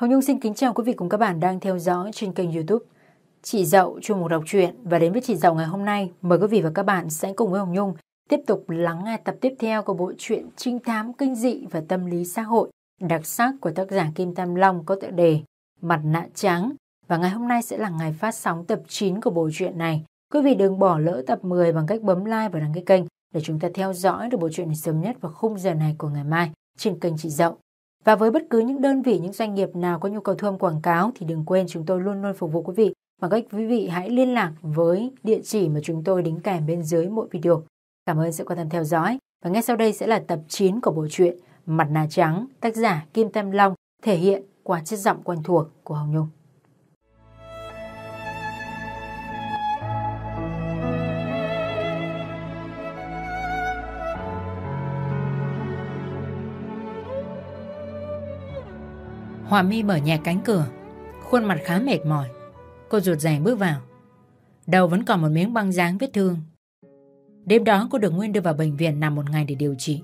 Hồng Nhung xin kính chào quý vị cùng các bạn đang theo dõi trên kênh youtube Chị Dậu, chuyên mục đọc truyện và đến với chị Dậu ngày hôm nay, mời quý vị và các bạn sẽ cùng với Hồng Nhung tiếp tục lắng nghe tập tiếp theo của bộ truyện trinh thám kinh dị và tâm lý xã hội, đặc sắc của tác giả Kim Tam Long có tựa đề Mặt nạ trắng và ngày hôm nay sẽ là ngày phát sóng tập 9 của bộ truyện này. Quý vị đừng bỏ lỡ tập 10 bằng cách bấm like và đăng ký kênh để chúng ta theo dõi được bộ truyện này sớm nhất vào khung giờ này của ngày mai trên kênh chị Dậu. Và với bất cứ những đơn vị, những doanh nghiệp nào có nhu cầu thu âm quảng cáo thì đừng quên chúng tôi luôn luôn phục vụ quý vị bằng cách quý vị hãy liên lạc với địa chỉ mà chúng tôi đính kèm bên dưới mỗi video. Cảm ơn sự quan tâm theo dõi và ngay sau đây sẽ là tập 9 của bộ truyện Mặt nạ trắng, tác giả Kim Tam Long thể hiện qua chất giọng quen thuộc của Hồng Nhung. Hòa mi mở nhẹ cánh cửa. Khuôn mặt khá mệt mỏi. Cô rụt rè bước vào. Đầu vẫn còn một miếng băng dáng vết thương. Đêm đó cô được Nguyên đưa vào bệnh viện nằm một ngày để điều trị.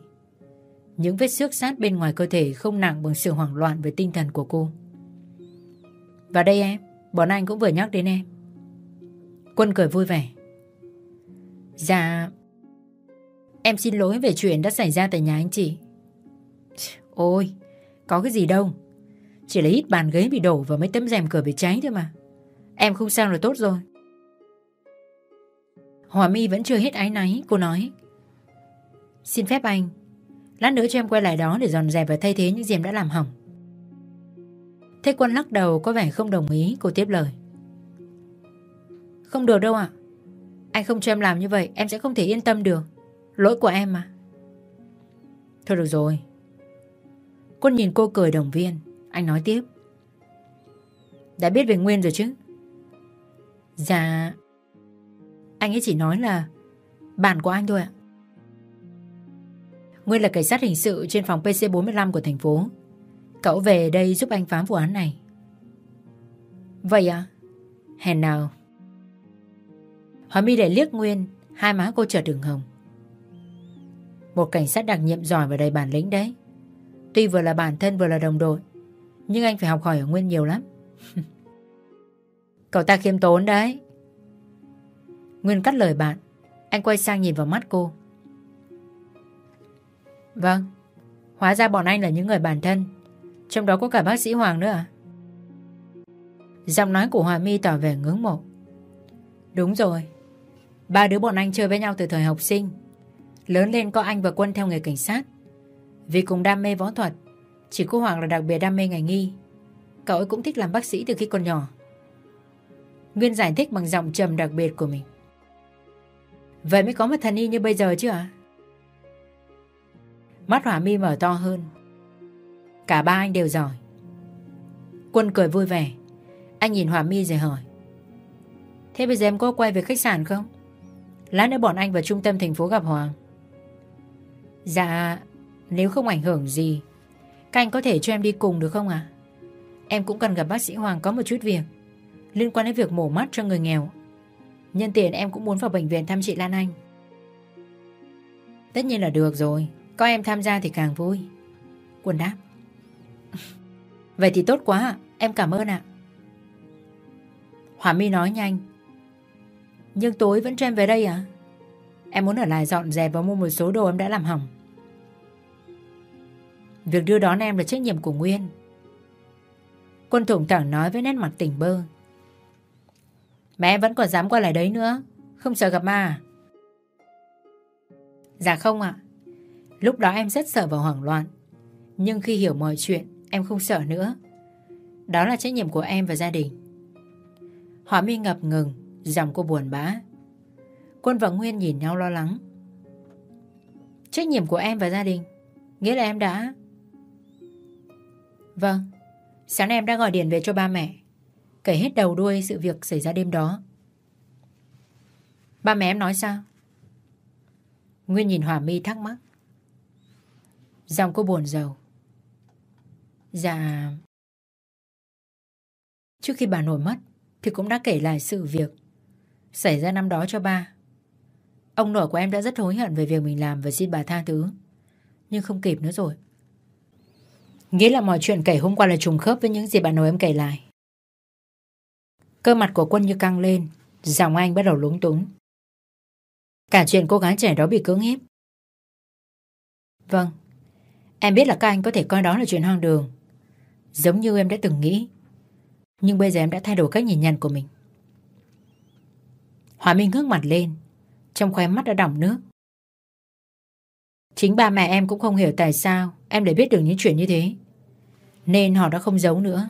Những vết xước sát bên ngoài cơ thể không nặng bằng sự hoảng loạn về tinh thần của cô. Và đây em, Bọn anh cũng vừa nhắc đến em. Quân cười vui vẻ. Dạ Em xin lỗi về chuyện đã xảy ra tại nhà anh chị. Ôi, Có cái gì đâu chỉ là ít bàn ghế bị đổ và mấy tấm rèm cửa bị cháy thôi mà. Em không sao là tốt rồi. Hòa mi vẫn chưa hết ái náy, Cô nói. Xin phép anh, Lát nữa cho em quay lại đó để dọn dẹp và thay thế những gì em đã làm hỏng. Thế quân lắc đầu có vẻ không đồng ý, Cô tiếp lời. Không được đâu ạ. Anh không cho em làm như vậy, Em sẽ không thể yên tâm được. Lỗi của em mà. Thôi được rồi. Quân nhìn cô cười đồng viên anh nói tiếp. Đã biết về Nguyên rồi chứ? Dạ. Anh ấy chỉ nói là Bạn của anh thôi ạ. Nguyên là cảnh sát hình sự trên phòng PC45 của thành phố. Cậu về đây giúp anh phá vụ án này. Vậy à Hèn nào. Hòa mi để liếc Nguyên, Hai má cô chợt đường hồng. Một cảnh sát đặc nhiệm giỏi và đầy bản lĩnh đấy. Tuy vừa là bản thân vừa là đồng đội nhưng anh phải học hỏi ở Nguyên nhiều lắm. Cậu ta khiêm tốn đấy. Nguyên cắt lời bạn. Anh quay sang nhìn vào mắt cô. Vâng. Hóa ra bọn anh là những người bản thân. Trong đó có cả bác sĩ Hoàng nữa à? Giọng nói của Hòa My tỏ vẻ ngưỡng mộ. Đúng rồi. Ba đứa bọn anh chơi với nhau từ thời học sinh. Lớn lên có anh và Quân theo nghề cảnh sát. Vì cùng đam mê võ thuật chỉ cô Hoàng là đặc biệt đam mê ngành nghi. Cậu ấy cũng thích làm bác sĩ từ khi còn nhỏ. Nguyên giải thích bằng giọng trầm đặc biệt của mình. Vậy mới có một thần y như bây giờ chứ ạ Mắt hỏa mi mở to hơn. Cả ba anh đều giỏi. Quân cười vui vẻ. Anh nhìn hỏa mi rồi hỏi. Thế bây giờ em có quay về khách sạn không? Lát nữa bọn anh vào trung tâm thành phố gặp Hoàng. Dạ Nếu không ảnh hưởng gì các anh có thể cho em đi cùng được không à? Em cũng cần gặp bác sĩ Hoàng có một chút việc. Liên quan đến việc mổ mắt cho người nghèo. Nhân tiện em cũng muốn vào bệnh viện thăm chị Lan Anh. Tất nhiên là được rồi. Có em tham gia thì càng vui. Quân đáp. Vậy thì tốt quá ạ. Em cảm ơn ạ. Hòa My nói nhanh. Nhưng tối vẫn cho em về đây à Em muốn ở lại dọn dẹp và mua một số đồ em đã làm hỏng. Việc đưa đón em là trách nhiệm của Nguyên. Quân thủng thẳng nói với nét mặt tỉnh bơ. Mẹ vẫn còn dám qua lại đấy nữa, Không sợ gặp ma à? Dạ không ạ. Lúc đó em rất sợ và hoảng loạn, Nhưng khi hiểu mọi chuyện, Em không sợ nữa. Đó là trách nhiệm của em và gia đình. Hỏa mi ngập ngừng, giọng cô buồn bã. Quân và Nguyên nhìn nhau lo lắng. Trách nhiệm của em và gia đình, Nghĩa là em đã Vâng. Sáng nay em đã gọi điện về cho ba mẹ. Kể hết đầu đuôi sự việc xảy ra đêm đó. Ba mẹ em nói sao? Nguyên nhìn Hòa mi thắc mắc. Dòng cô buồn giàu Dạ. Trước khi bà nổi mất, Thì cũng đã kể lại sự việc Xảy ra năm đó cho ba. Ông nội của em đã rất hối hận về việc mình làm Và xin bà tha thứ. Nhưng không kịp nữa rồi. Nghĩa là mọi chuyện kể hôm qua là trùng khớp với những gì bạn nội em kể lại. Cơ mặt của quân như căng lên, giọng anh bắt đầu lúng túng. Cả chuyện cô gái trẻ đó bị cưỡng hiếp. Vâng, em biết là các anh có thể coi đó là chuyện hoang đường. Giống như em đã từng nghĩ. Nhưng bây giờ em đã thay đổi cách nhìn nhận của mình. Hòa Minh ngước mặt lên, trong khóe mắt đã đọng nước. Chính ba mẹ em cũng không hiểu tại sao em lại biết được những chuyện như thế. Nên họ đã không giấu nữa.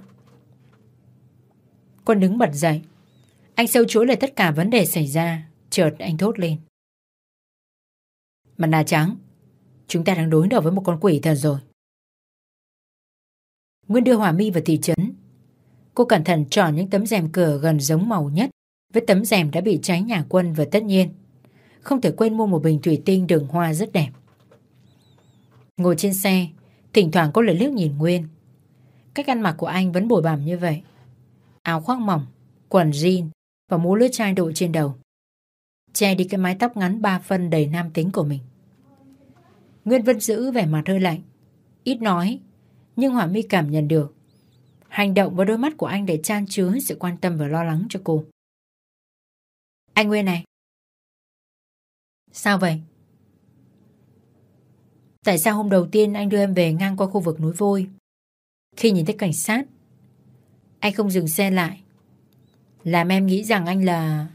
Quân đứng bật dậy. Anh sâu chuỗi lại tất cả vấn đề xảy ra. Chợt anh thốt lên. Mặt nạ trắng. Chúng ta đang đối đầu với một con quỷ thật rồi. Nguyên đưa Hòa mi vào thị trấn. Cô cẩn thận chọn những tấm rèm cửa gần giống màu nhất với tấm rèm đã bị cháy nhà quân và tất nhiên không thể quên mua một bình thủy tinh đường hoa rất đẹp. Ngồi trên xe, thỉnh thoảng cô lại liếc nhìn Nguyên. Cách ăn mặc của anh vẫn bồi bằm như vậy. Áo khoác mỏng, quần jean và mũ lưỡi chai đội trên đầu. Che đi cái mái tóc ngắn ba phân đầy nam tính của mình. Nguyên vẫn giữ vẻ mặt hơi lạnh, ít nói, nhưng Hỏa mi cảm nhận được. Hành động và đôi mắt của anh để chan chứa sự quan tâm và lo lắng cho cô. Anh Nguyên này. Sao vậy? Tại sao hôm đầu tiên anh đưa em về ngang qua khu vực núi vôi khi nhìn thấy cảnh sát, Anh không dừng xe lại. Làm em nghĩ rằng anh là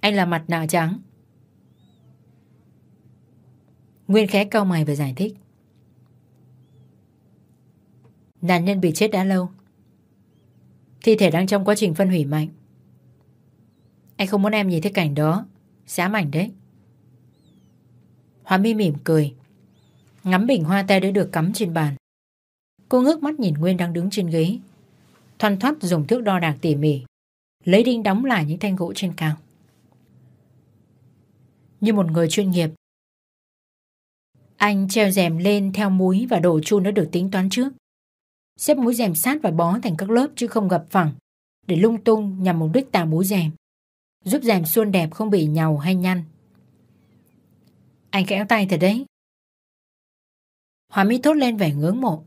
Anh là mặt nạ trắng. Nguyên khẽ cau mày và giải thích. Nạn nhân bị chết đã lâu. Thi thể đang trong quá trình phân hủy mạnh. Anh không muốn em nhìn thấy cảnh đó. Xá mảnh đấy. Hoa mi mỉm cười. Ngắm bình hoa tay đã được cắm trên bàn. Cô ngước mắt nhìn Nguyên đang đứng trên ghế. Thoăn thoát dùng thước đo đạc tỉ mỉ. Lấy đinh đóng lại những thanh gỗ trên cao. Như một người chuyên nghiệp. Anh treo rèm lên theo múi và đồ chun đã được tính toán trước. Xếp múi rèm sát và bó thành các lớp chứ không gập phẳng, Để lung tung nhằm mục đích tạo múi rèm, Giúp rèm xuôn đẹp không bị nhàu hay nhăn. Anh kéo tay thật đấy. Hòa Mỹ thốt lên vẻ ngưỡng mộ.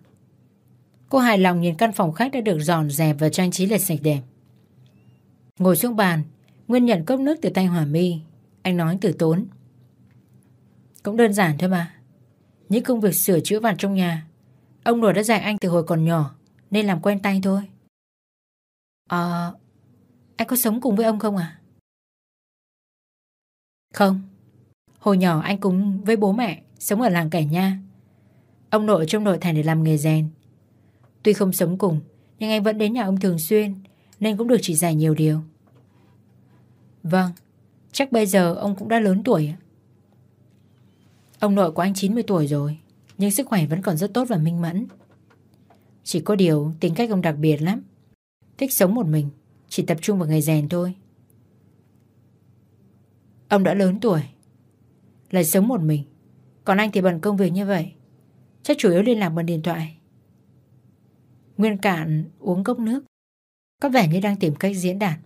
Cô hài lòng nhìn căn phòng khách đã được dọn dẹp và trang trí lệch sạch đẹp. Ngồi xuống bàn, Nguyên nhận cốc nước từ tay Hòa My. Anh nói từ tốn. Cũng đơn giản thôi mà. Những công việc sửa chữa vặt trong nhà, ông nội đã dạy anh từ hồi còn nhỏ, nên làm quen tay thôi. Ờ, anh có sống cùng với ông không à? Không, Hồi nhỏ anh cùng với bố mẹ sống ở làng Cải Nha. Ông nội trong nội thành để làm nghề rèn. Tuy không sống cùng, nhưng anh vẫn đến nhà ông thường xuyên nên cũng được chỉ dạy nhiều điều. Vâng, chắc bây giờ ông cũng đã lớn tuổi. Ông nội của anh 90 tuổi rồi, nhưng sức khỏe vẫn còn rất tốt và minh mẫn. Chỉ có điều tính cách ông đặc biệt lắm. Thích sống một mình, chỉ tập trung vào nghề rèn thôi. Ông đã lớn tuổi, lại sống một mình Còn anh thì bận công việc như vậy Chắc chủ yếu liên lạc bằng điện thoại Nguyên cạn uống cốc nước. Có vẻ như đang tìm cách diễn đạt.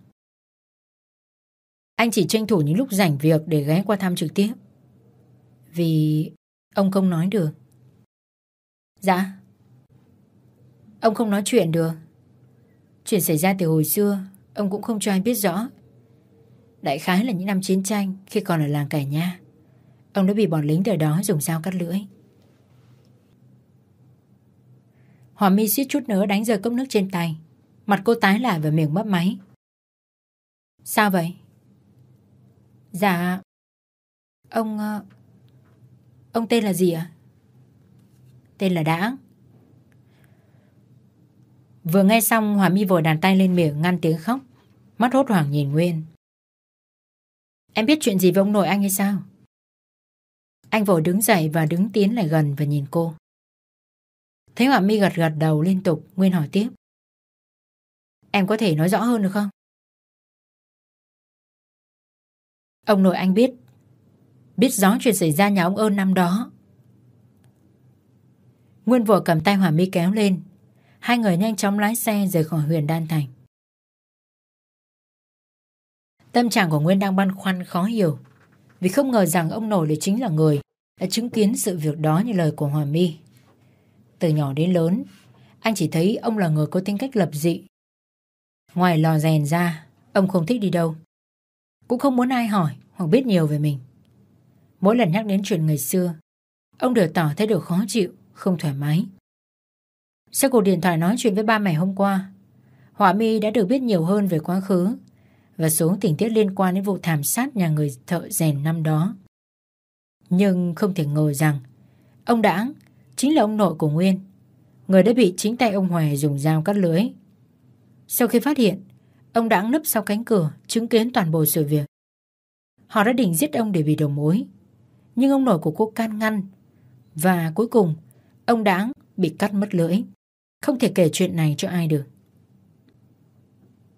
Anh chỉ tranh thủ những lúc rảnh việc Để ghé qua thăm trực tiếp. Vì ông không nói được. Dạ. Ông không nói chuyện được. Chuyện xảy ra từ hồi xưa, Ông cũng không cho anh biết rõ. Đại khái là những năm chiến tranh, Khi còn ở làng Cải Nha Ông đã bị bọn lính đời đó dùng dao cắt lưỡi. Hòa mi suýt chút nữa đánh rơi cốc nước trên tay Mặt cô tái lại và miệng mấp máy Sao vậy? Dạ Ông... Ờ, ông tên là gì ạ? Tên là Đã Vừa nghe xong, Hòa mi vội đàn tay lên miệng ngăn tiếng khóc Mắt hốt hoảng nhìn Nguyên Em biết chuyện gì với ông nội anh hay sao? Anh vội đứng dậy và đứng tiến lại gần và nhìn cô. Thấy Họa mi gật gật đầu liên tục, Nguyên hỏi tiếp. Em có thể nói rõ hơn được không? Ông nội anh biết. Biết rõ chuyện xảy ra nhà ông ơn năm đó. Nguyên vội cầm tay Hỏa mi kéo lên. Hai người nhanh chóng lái xe rời khỏi huyện Đan Thành. Tâm trạng của Nguyên đang băn khoăn khó hiểu vì không ngờ rằng ông nội lại chính là người đã chứng kiến sự việc đó như lời của Hòa My từ nhỏ đến lớn, anh chỉ thấy ông là người có tính cách lập dị. Ngoài lò rèn ra, ông không thích đi đâu. Cũng không muốn ai hỏi hoặc biết nhiều về mình. Mỗi lần nhắc đến chuyện ngày xưa, ông đều tỏ thấy được khó chịu, không thoải mái. Sau cuộc điện thoại nói chuyện với ba mẹ hôm qua, Họa mi đã được biết nhiều hơn về quá khứ và số tình tiết liên quan đến vụ thảm sát nhà người thợ rèn năm đó. Nhưng không thể ngờ rằng ông Đãng chính là ông nội của Nguyên, người đã bị chính tay ông Hoài dùng dao cắt lưới. Sau khi phát hiện, ông đã nấp sau cánh cửa chứng kiến toàn bộ sự việc. Họ đã định giết ông để vì đầu mối, nhưng ông nội của cô can ngăn và cuối cùng ông đã bị cắt mất lưỡi. Không thể kể chuyện này cho ai được.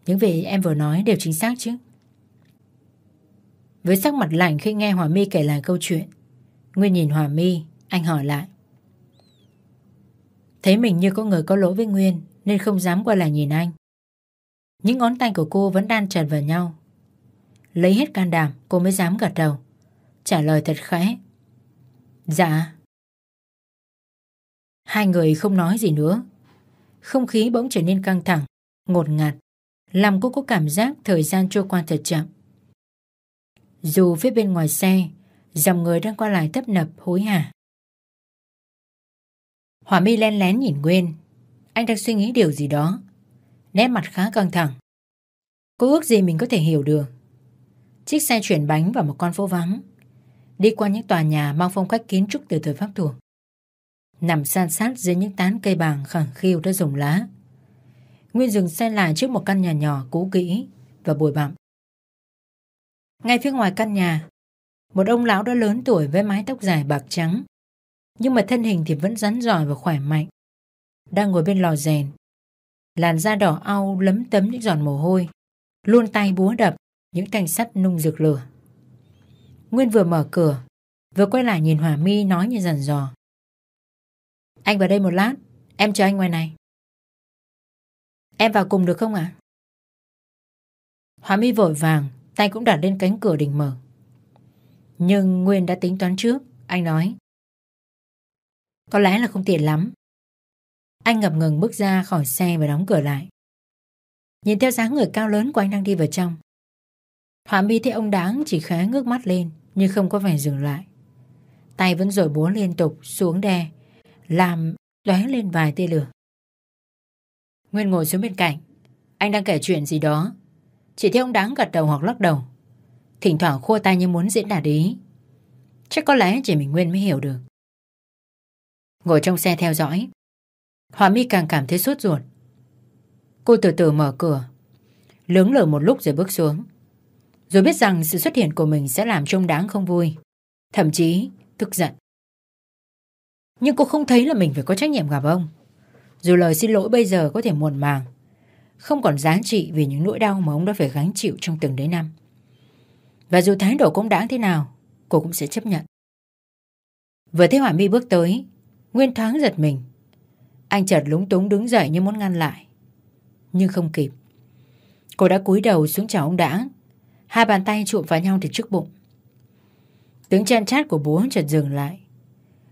Những gì em vừa nói đều chính xác chứ. Với sắc mặt lạnh khi nghe Hòa My kể lại câu chuyện, Nguyên nhìn Hòa My, anh hỏi lại. Thấy mình như có người có lỗi với Nguyên nên không dám qua lại nhìn anh. Những ngón tay của cô vẫn đan chặt vào nhau. Lấy hết can đảm cô mới dám gật đầu. Trả lời thật khẽ. Dạ. Hai người không nói gì nữa. Không khí bỗng trở nên căng thẳng, ngột ngạt làm cô có cảm giác thời gian trôi qua thật chậm. Dù phía bên ngoài xe, dòng người đang qua lại tấp nập hối hả. Hỏa mi len lén nhìn Nguyên. Anh đang suy nghĩ điều gì đó. Nét mặt khá căng thẳng. Cô ước gì mình có thể hiểu được. Chiếc xe chuyển bánh vào một con phố vắng. Đi qua những tòa nhà mang phong cách kiến trúc từ thời Pháp thuộc. Nằm san sát dưới những tán cây bàng khẳng khiu đã rụng lá. Nguyên dừng xe lại trước một căn nhà nhỏ cũ kỹ và bụi bặm. Ngay phía ngoài căn nhà, một ông lão đã lớn tuổi với mái tóc dài bạc trắng, nhưng mà thân hình thì vẫn rắn giỏi và khỏe mạnh. Đang ngồi bên lò rèn, làn da đỏ au lấm tấm những giọt mồ hôi, luôn tay búa đập những thanh sắt nung rực lửa. Nguyên vừa mở cửa, vừa quay lại nhìn Hỏa Mi nói như dần dò. Anh vào đây một lát, em chờ anh ngoài này. Em vào cùng được không ạ? À? Hòa mi vội vàng, tay cũng đặt lên cánh cửa định mở. Nhưng Nguyên đã tính toán trước, anh nói. Có lẽ là không tiện lắm. Anh ngập ngừng bước ra khỏi xe và đóng cửa lại. Nhìn theo dáng người cao lớn của anh đang đi vào trong. Họa mi thấy ông đáng chỉ khá ngước mắt lên nhưng không có vẻ dừng lại. Tay vẫn rồi búa liên tục xuống đè, làm lóe lên vài tia lửa. Nguyên ngồi xuống bên cạnh. Anh đang kể chuyện gì đó. Chỉ thấy ông đáng gật đầu hoặc lắc đầu. Thỉnh thoảng khua tay như muốn diễn đạt ý. Chắc có lẽ chỉ mình Nguyên mới hiểu được. Ngồi trong xe theo dõi. Hòa mi càng cảm thấy sốt ruột. Cô từ từ mở cửa. Lướng lở một lúc rồi bước xuống. Rồi biết rằng sự xuất hiện của mình sẽ làm trông đáng không vui. Thậm chí tức giận. Nhưng cô không thấy là mình phải có trách nhiệm gặp ông. Dù lời xin lỗi bây giờ có thể muộn màng, Không còn giá trị vì những nỗi đau mà ông đã phải gánh chịu trong từng đấy năm Và dù thái độ cũng đáng thế nào, Cô cũng sẽ chấp nhận Vừa thấy Hỏa mi bước tới Nguyên thoáng giật mình. Anh chợt lúng túng đứng dậy như muốn ngăn lại. Nhưng không kịp. Cô đã cúi đầu xuống chào ông đã. Hai bàn tay chụm vào nhau từ trước bụng. Tiếng chen chát của bố chợt dừng lại.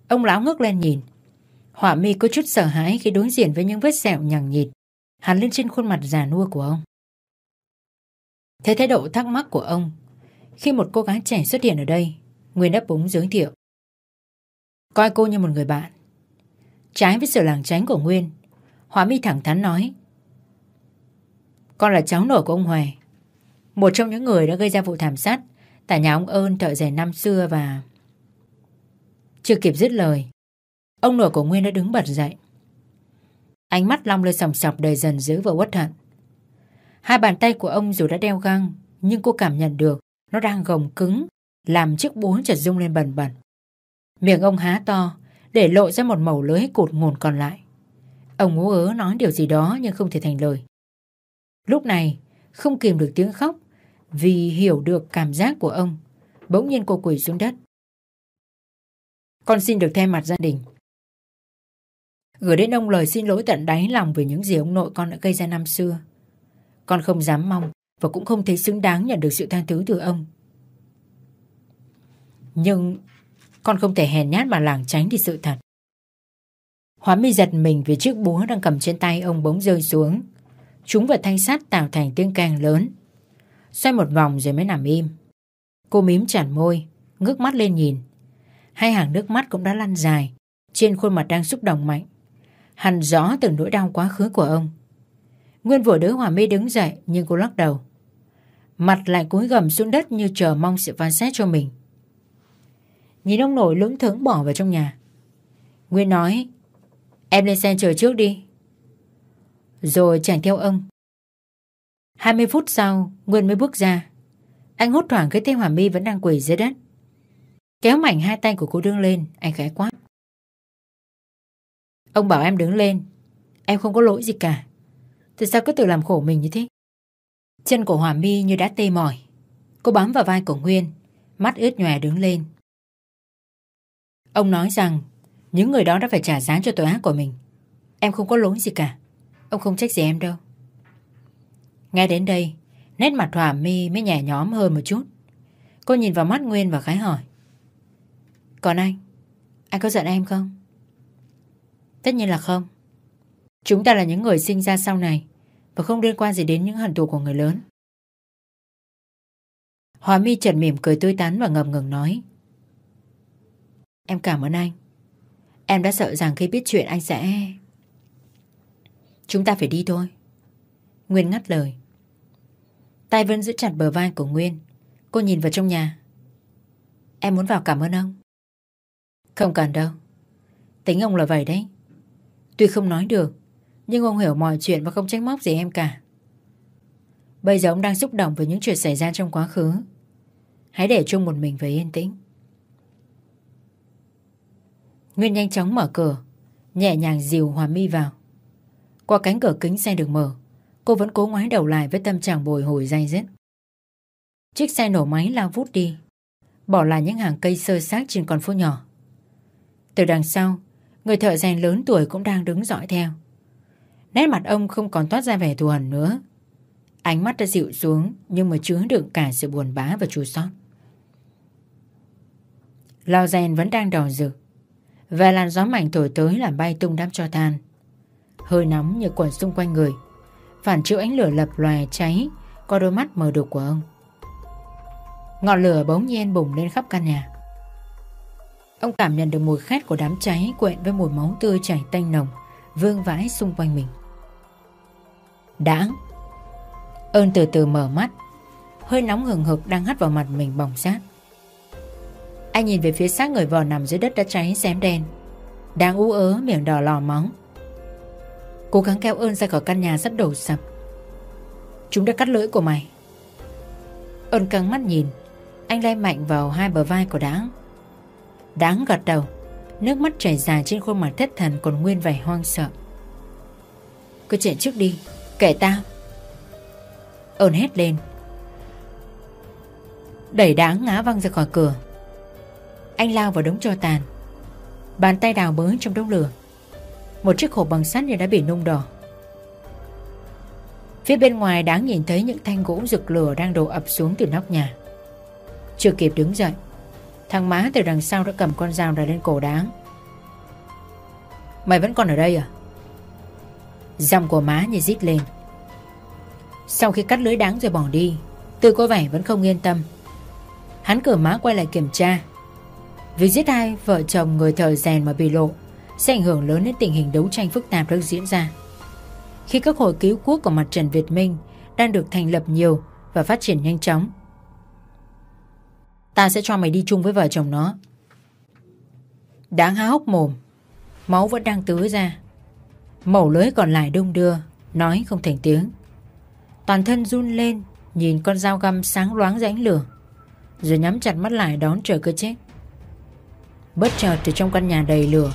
Ông lão ngước lên nhìn. Họa mi có chút sợ hãi khi đối diện với những vết sẹo nhằng nhịt hắn lên trên khuôn mặt già nua của ông. Thấy thái độ thắc mắc của ông, khi một cô gái trẻ xuất hiện ở đây, Nguyên đáp búng giới thiệu. Coi cô như một người bạn. Trái với sự làng tránh của Nguyên, Hóa mi thẳng thắn nói. Con là cháu nội của ông hoài một trong những người đã gây ra vụ thảm sát tại nhà ông ơn thợ rèn năm xưa và... Chưa kịp dứt lời, Ông nội của Nguyên đã đứng bật dậy. Ánh mắt long lên sòng sọc đầy dần dữ và uất hận. Hai bàn tay của ông dù đã đeo găng, nhưng cô cảm nhận được nó đang gồng cứng, làm chiếc búa chợt rung lên bần bần. Miệng ông há to, để lộ ra một mẩu lưới cụt ngồn còn lại. Ông ngố ớ nói điều gì đó nhưng không thể thành lời. Lúc này, không kìm được tiếng khóc vì hiểu được cảm giác của ông. Bỗng nhiên cô quỳ xuống đất. Con xin được thay mặt gia đình Gửi đến ông lời xin lỗi tận đáy lòng về những gì ông nội con đã gây ra năm xưa. Con không dám mong và cũng không thấy xứng đáng nhận được sự tha thứ từ ông. Nhưng con không thể hèn nhát mà lảng tránh đi sự thật. Hóa mi giật mình vì chiếc búa đang cầm trên tay ông bỗng rơi xuống. Chúng và thanh sắt tạo thành tiếng càng lớn. Xoay một vòng rồi mới nằm im. Cô mím chặt môi, ngước mắt lên nhìn. Hai hàng nước mắt cũng đã lăn dài, trên khuôn mặt đang xúc động mạnh. Hằn rõ từng nỗi đau quá khứ của ông. Nguyên vội đỡ Hòa mi đứng dậy nhưng cô lắc đầu. Mặt lại cúi gầm xuống đất như chờ mong sự phán xét cho mình. Nhìn ông nội lững thững bỏ vào trong nhà. Nguyên nói Em lên xe chờ trước đi. Rồi chạy theo ông. 20 phút sau, Nguyên mới bước ra. Anh hốt thoảng cái tên Hòa My vẫn đang quỳ dưới đất. Kéo mảnh hai tay của cô đứng lên, anh khẽ quát. Ông bảo em đứng lên, em không có lỗi gì cả. Tại sao cứ tự làm khổ mình như thế? Chân của Hòa My như đã tê mỏi. Cô bám vào vai của Nguyên, mắt ướt nhòe đứng lên. Ông nói rằng những người đó đã phải trả giá cho tội ác của mình. Em không có lỗi gì cả. Ông không trách gì em đâu. Nghe đến đây, nét mặt Hòa mi mới nhẹ nhõm hơn một chút. Cô nhìn vào mắt Nguyên và khái hỏi. Còn anh, anh có giận em không? Tất nhiên là không. Chúng ta là những người sinh ra sau này và không liên quan gì đến những hận thù của người lớn. Hòa mi chợt mỉm cười tươi tắn và ngập ngừng nói. Em cảm ơn anh. Em đã sợ rằng khi biết chuyện anh sẽ... Chúng ta phải đi thôi. Nguyên ngắt lời. Tay vẫn giữ chặt bờ vai của Nguyên. Cô nhìn vào trong nhà. Em muốn vào cảm ơn ông. Không cần đâu. Tính ông là vậy đấy. Tuy không nói được, nhưng ông hiểu mọi chuyện và không trách móc gì em cả. Bây giờ ông đang xúc động với những chuyện xảy ra trong quá khứ. Hãy để chung một mình về yên tĩnh. Nguyên nhanh chóng mở cửa, nhẹ nhàng dìu Hòa mi vào. Qua cánh cửa kính xe được mở, cô vẫn cố ngoái đầu lại với tâm trạng bồi hồi dai dứt. Chiếc xe nổ máy lao vút đi, bỏ lại những hàng cây sơ xác trên con phố nhỏ. Từ đằng sau, người thợ rèn lớn tuổi cũng đang đứng dõi theo. Nét mặt ông không còn toát ra vẻ thù hằn nữa. Ánh mắt đã dịu xuống nhưng mà chứa đựng cả sự buồn bã và chua xót. Lao rèn vẫn đang đỏ rực và làn gió mạnh thổi tới làm bay tung đám cho than. Hơi nóng như quẩn xung quanh người, phản chiếu ánh lửa lập lòe cháy qua đôi mắt mờ đục của ông. Ngọn lửa bỗng nhiên bùng lên khắp căn nhà. Ông cảm nhận được mùi khét của đám cháy quện với mùi máu tươi chảy tanh nồng vương vãi xung quanh mình. Đáng! Ơn từ từ mở mắt, hơi nóng hừng hực đang hắt vào mặt mình bỏng sát. Anh nhìn về phía xác người vợ nằm dưới đất đã cháy xém đen. Đang ú ớ, miệng đỏ lò máu Cố gắng kéo ơn ra khỏi căn nhà sắp đổ sập. Chúng đã cắt lưỡi của mày. Ơn căng mắt nhìn. Anh lay mạnh vào hai bờ vai của Đáng. Đáng gật đầu. Nước mắt chảy dài trên khuôn mặt thất thần Còn nguyên vẻ hoang sợ. Cứ chạy trước đi. Kể tao Ơn hét lên. Đẩy đáng ngã văng ra khỏi cửa anh lao vào đống tro tàn. Bàn tay đào bới trong đống lửa. Một chiếc hộp bằng sắt như đã bị nung đỏ. Phía bên ngoài đáng nhìn thấy những thanh gỗ rực lửa đang đổ ập xuống từ nóc nhà. Chưa kịp đứng dậy, Thằng má từ đằng sau đã cầm con dao ra lên cổ đáng Mày vẫn còn ở đây à? Dòng của má như rít lên. Sau khi cắt lưới đáng rồi bỏ đi, Tư có vẻ vẫn không yên tâm. Hắn cửa má quay lại kiểm tra. Việc giết hai vợ chồng người thợ rèn mà bị lộ sẽ ảnh hưởng lớn đến tình hình đấu tranh phức tạp đang diễn ra. Khi các hội cứu quốc của mặt trận Việt Minh đang được thành lập nhiều và phát triển nhanh chóng. Ta sẽ cho mày đi chung với vợ chồng nó. Đáng há hốc mồm, máu vẫn đang tứa ra. Mẩu lưới còn lại đông đưa, nói không thành tiếng. Toàn thân run lên, nhìn con dao găm sáng loáng rãnh lửa, rồi nhắm chặt mắt lại đón chờ cơ chết. Bất chợt từ trong căn nhà đầy lửa,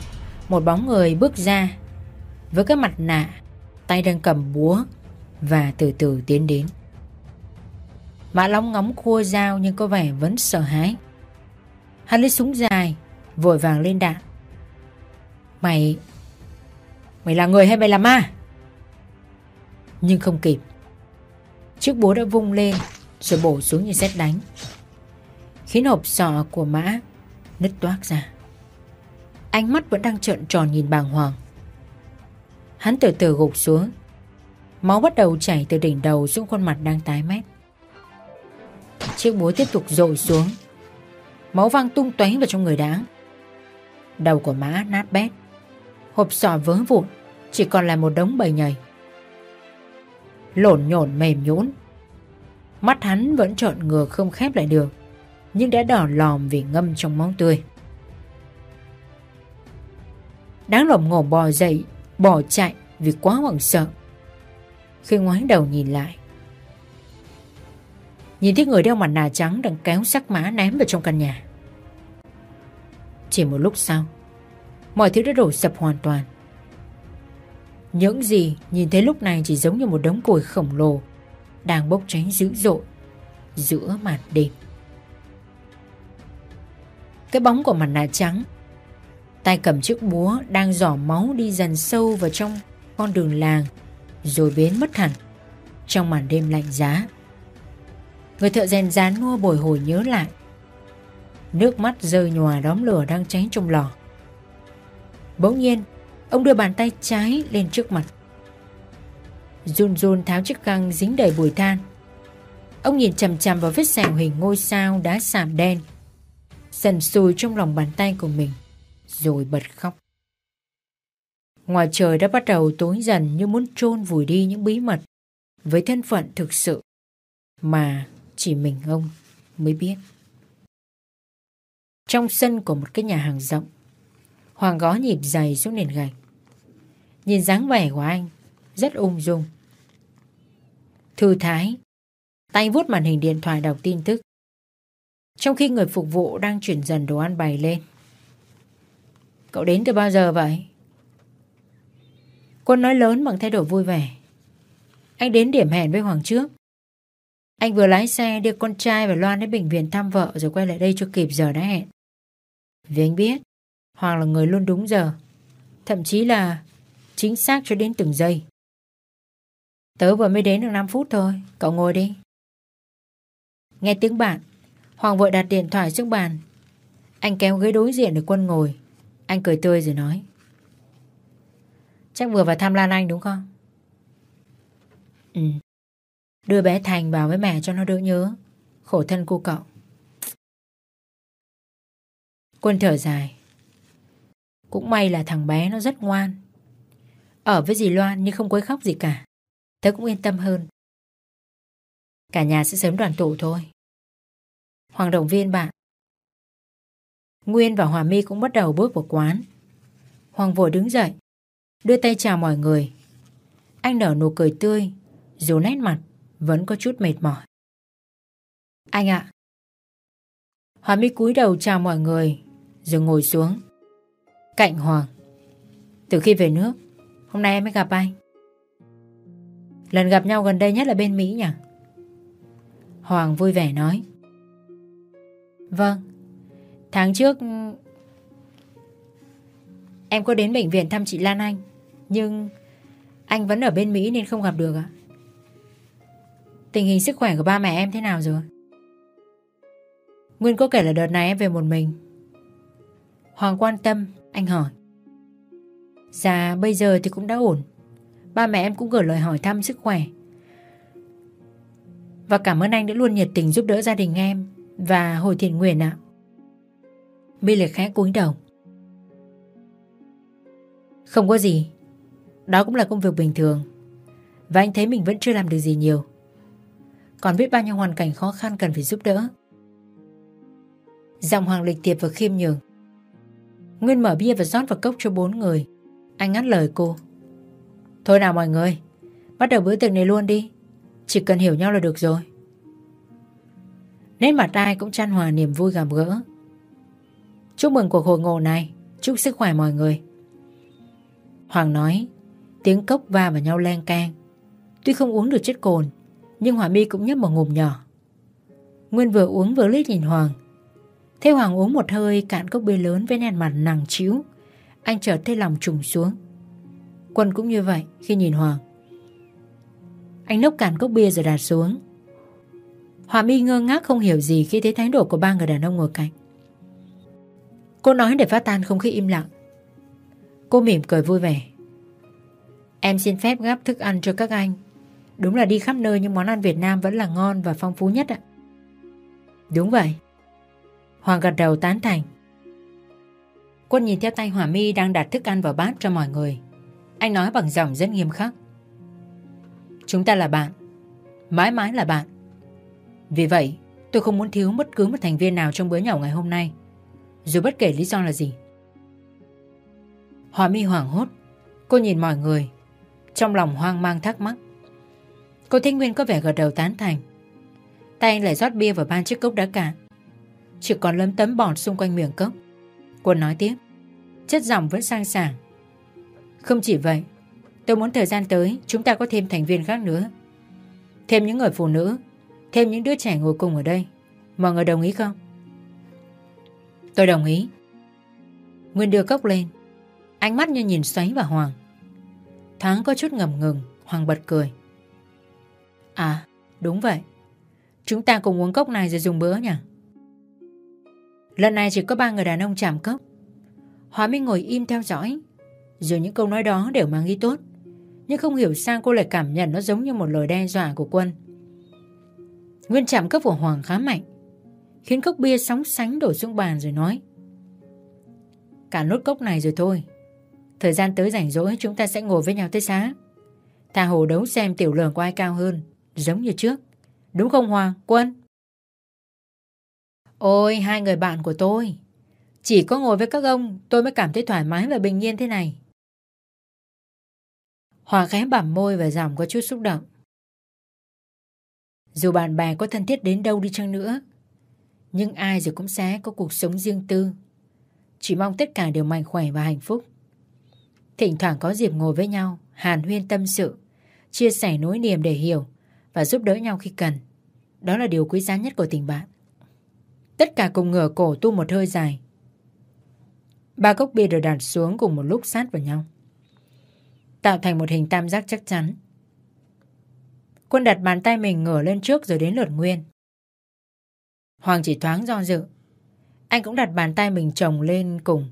Một bóng người bước ra Với cái mặt nạ, Tay đang cầm búa Và từ từ tiến đến. Mã Long ngóng khua dao Nhưng có vẻ vẫn sợ hãi. Hắn lấy súng dài, Vội vàng lên đạn. Mày Mày là người hay mày là ma? Nhưng không kịp. Chiếc búa đã vung lên Rồi bổ xuống như xét đánh. Khiến hộp sọ của mã Nứt toác ra. Ánh mắt vẫn đang trợn tròn nhìn bàng hoàng. Hắn từ từ gục xuống. Máu bắt đầu chảy từ đỉnh đầu xuống khuôn mặt đang tái mét. Chiếc búa tiếp tục rội xuống. Máu văng tung tóe vào trong người đáng Đầu của mã nát bét. Hộp sọ vớ vụn, Chỉ còn là một đống bầy nhầy. Lộn nhổn mềm nhũn. Mắt hắn vẫn trợn ngược không khép lại được. Nhưng đã đỏ lòm vì ngâm trong máu tươi. Đáng lồm ngổ bò dậy Bỏ chạy vì quá hoảng sợ. Khi ngoái đầu nhìn lại, Nhìn thấy người đeo mặt nạ trắng đang kéo sắc má ném vào trong căn nhà. Chỉ một lúc sau, Mọi thứ đã đổ sập hoàn toàn. Những gì nhìn thấy lúc này chỉ giống như một đống củi khổng lồ Đang bốc cháy dữ dội Giữa màn đêm. Cái bóng của mặt nạ trắng. Tay cầm chiếc búa đang giỏ máu đi dần sâu vào trong con đường làng, Rồi biến mất hẳn Trong màn đêm lạnh giá. Người thợ rèn rán nua bồi hồi nhớ lại. Nước mắt rơi nhòa đóm lửa đang cháy trong lò. Bỗng nhiên, Ông đưa bàn tay trái lên trước mặt. Run run tháo chiếc găng dính đầy bụi than. Ông nhìn chằm chằm vào vết sẹo hình ngôi sao đá sạm đen. Sần sùi trong lòng bàn tay của mình Rồi bật khóc Ngoài trời đã bắt đầu tối dần như muốn chôn vùi đi những bí mật với thân phận thực sự mà chỉ mình ông mới biết. Trong sân của một cái nhà hàng rộng, Hoàng gó nhịp dày xuống nền gạch. Nhìn dáng vẻ của anh, rất ung dung. Thư thái, tay vuốt màn hình điện thoại đọc tin tức. Trong khi người phục vụ đang chuyển dần đồ ăn bày lên. Cậu đến từ bao giờ vậy? Quân nói lớn bằng thái độ vui vẻ. Anh đến điểm hẹn với Hoàng trước. Anh vừa lái xe đưa con trai và Loan đến bệnh viện thăm vợ rồi quay lại đây cho kịp giờ đã hẹn. Vì anh biết, Hoàng là người luôn đúng giờ Thậm chí là chính xác cho đến từng giây Tớ vừa mới đến được 5 phút thôi Cậu ngồi đi Nghe tiếng bạn Hoàng vội đặt điện thoại xuống bàn. Anh kéo ghế đối diện để quân ngồi. Anh cười tươi rồi nói. Chắc vừa vào thăm Lan Anh đúng không? Ừ. Đưa bé Thành vào với mẹ cho nó đỡ nhớ. Khổ thân cô cậu. Quân thở dài. Cũng may là thằng bé nó rất ngoan. Ở với dì Loan nhưng không quấy khóc gì cả. Tớ cũng yên tâm hơn. Cả nhà sẽ sớm đoàn tụ thôi. Hoàng động viên bạn. Nguyên và Hòa My cũng bắt đầu bước vào quán. Hoàng vội đứng dậy, Đưa tay chào mọi người. Anh nở nụ cười tươi, Dù nét mặt vẫn có chút mệt mỏi. Anh ạ. Hòa My cúi đầu chào mọi người, Rồi ngồi xuống. Cạnh Hoàng, Từ khi về nước, Hôm nay em mới gặp anh. Lần gặp nhau gần đây nhất là bên Mỹ nhỉ? Hoàng vui vẻ nói. Vâng. Tháng trước, Em có đến bệnh viện thăm chị Lan Anh, Nhưng Anh vẫn ở bên Mỹ nên không gặp được ạ. Tình hình sức khỏe của ba mẹ em thế nào rồi? Nguyên có kể là đợt này em về một mình. Hoàng quan tâm, Anh hỏi. Dạ bây giờ thì cũng đã ổn. Ba mẹ em cũng gửi lời hỏi thăm sức khỏe. Và cảm ơn anh đã luôn nhiệt tình giúp đỡ gia đình em. Và hồi thiện nguyện ạ. My liệt khẽ cúi đầu. Không có gì. Đó cũng là công việc bình thường. Và anh thấy mình vẫn chưa làm được gì nhiều. Còn biết bao nhiêu hoàn cảnh khó khăn cần phải giúp đỡ. Giọng Hoàng lịch tiệp và khiêm nhường. Nguyên mở bia và rót vào cốc cho bốn người. Anh ngắt lời cô. Thôi nào mọi người, Bắt đầu bữa tiệc này luôn đi. Chỉ cần hiểu nhau là được rồi. Nét mặt ai cũng chăn hòa niềm vui gặp gỡ. Chúc mừng cuộc hội ngộ này. Chúc sức khỏe mọi người. Hoàng nói, Tiếng cốc va vào nhau len can Tuy không uống được chất cồn, Nhưng Hòa My cũng nhấp một ngụm nhỏ. Nguyên vừa uống vừa lít nhìn Hoàng. Thế Hoàng uống một hơi, cạn cốc bia lớn với nét mặt nặng chiếu Anh chợt thấy lòng trùng xuống. Quân cũng như vậy khi nhìn Hoàng. Anh nốc cạn cốc bia rồi đặt xuống. Hòa My ngơ ngác không hiểu gì khi thấy thái độ của ba người đàn ông ngồi cạnh Cô nói để phá tan không khí im lặng Cô mỉm cười vui vẻ Em xin phép gắp thức ăn cho các anh. Đúng là đi khắp nơi nhưng món ăn Việt Nam vẫn là ngon và phong phú nhất ạ. Đúng vậy. Hoàng gật đầu tán thành. Quân nhìn theo tay Hỏa Mi đang đặt thức ăn vào bát cho mọi người. Anh nói bằng giọng rất nghiêm khắc. Chúng ta là bạn. Mãi mãi là bạn. Vì vậy, tôi không muốn thiếu bất cứ một thành viên nào trong bữa nhậu ngày hôm nay. Dù bất kể lý do là gì. Hòa mi hoảng hốt. Cô nhìn mọi người. Trong lòng hoang mang thắc mắc. Cô Thích Nguyên có vẻ gật đầu tán thành. Tay anh lại rót bia vào ba chiếc cốc đã cạn. Chỉ còn lấm tấm bọt xung quanh miệng cốc. Quân nói tiếp. Chất giọng vẫn sang sảng. Không chỉ vậy, tôi muốn thời gian tới chúng ta có thêm thành viên khác nữa. Thêm những người phụ nữ, thêm những đứa trẻ ngồi cùng ở đây. Mọi người đồng ý không? Tôi đồng ý. Nguyên đưa cốc lên. Ánh mắt như nhìn xoáy vào Hoàng. Tháng có chút ngầm ngừng, Hoàng bật cười. À, đúng vậy. Chúng ta cùng uống cốc này rồi dùng bữa nhỉ? Lần này chỉ có ba người đàn ông chạm cốc. Hóa Minh ngồi im theo dõi. Dù những câu nói đó đều mang ý tốt. Nhưng không hiểu sao cô lại cảm nhận nó giống như một lời đe dọa của quân. Nguyên chạm cốc của Hoàng khá mạnh. Khiến cốc bia sóng sánh đổ xuống bàn rồi nói. Cả nốt cốc này rồi thôi. Thời gian tới rảnh rỗi chúng ta sẽ ngồi với nhau tới sáng. thà hồ đấu xem tiểu lượng của ai cao hơn. Giống như trước. Đúng không Hoàng, Quân? Ôi, hai người bạn của tôi. Chỉ có ngồi với các ông tôi mới cảm thấy thoải mái và bình yên thế này. Hoàng khẽ bảm môi và giọng có chút xúc động. Dù bạn bè có thân thiết đến đâu đi chăng nữa, nhưng ai rồi cũng sẽ có cuộc sống riêng tư. Chỉ mong tất cả đều mạnh khỏe và hạnh phúc. Thỉnh thoảng có dịp ngồi với nhau, hàn huyên tâm sự, chia sẻ nỗi niềm để hiểu và giúp đỡ nhau khi cần. Đó là điều quý giá nhất của tình bạn. Tất cả cùng ngửa cổ tu một hơi dài. Ba cốc bia được đặt xuống cùng một lúc sát vào nhau. Tạo thành một hình tam giác chắc chắn. Quân đặt bàn tay mình ngửa lên trước rồi đến lượt Nguyên. Hoàng chỉ thoáng do dự. Anh cũng đặt bàn tay mình chồng lên cùng.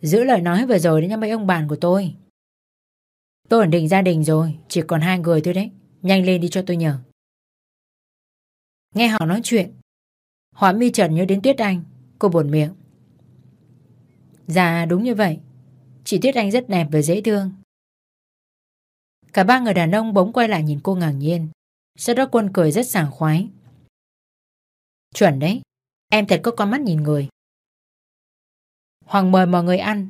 Giữ lời nói vừa rồi đến nha mấy ông bạn của tôi. Tôi ổn định gia đình rồi, chỉ còn hai người thôi đấy. Nhanh lên đi cho tôi nhờ. Nghe họ nói chuyện, Họa mi trần nhớ đến Tuyết Anh, cô buồn miệng. Dạ đúng như vậy, chị Tuyết Anh rất đẹp và dễ thương. Cả ba người đàn ông bỗng quay lại nhìn cô ngạc nhiên. Sau đó quân cười rất sảng khoái. Chuẩn đấy, em thật có con mắt nhìn người. Hoàng mời mọi người ăn.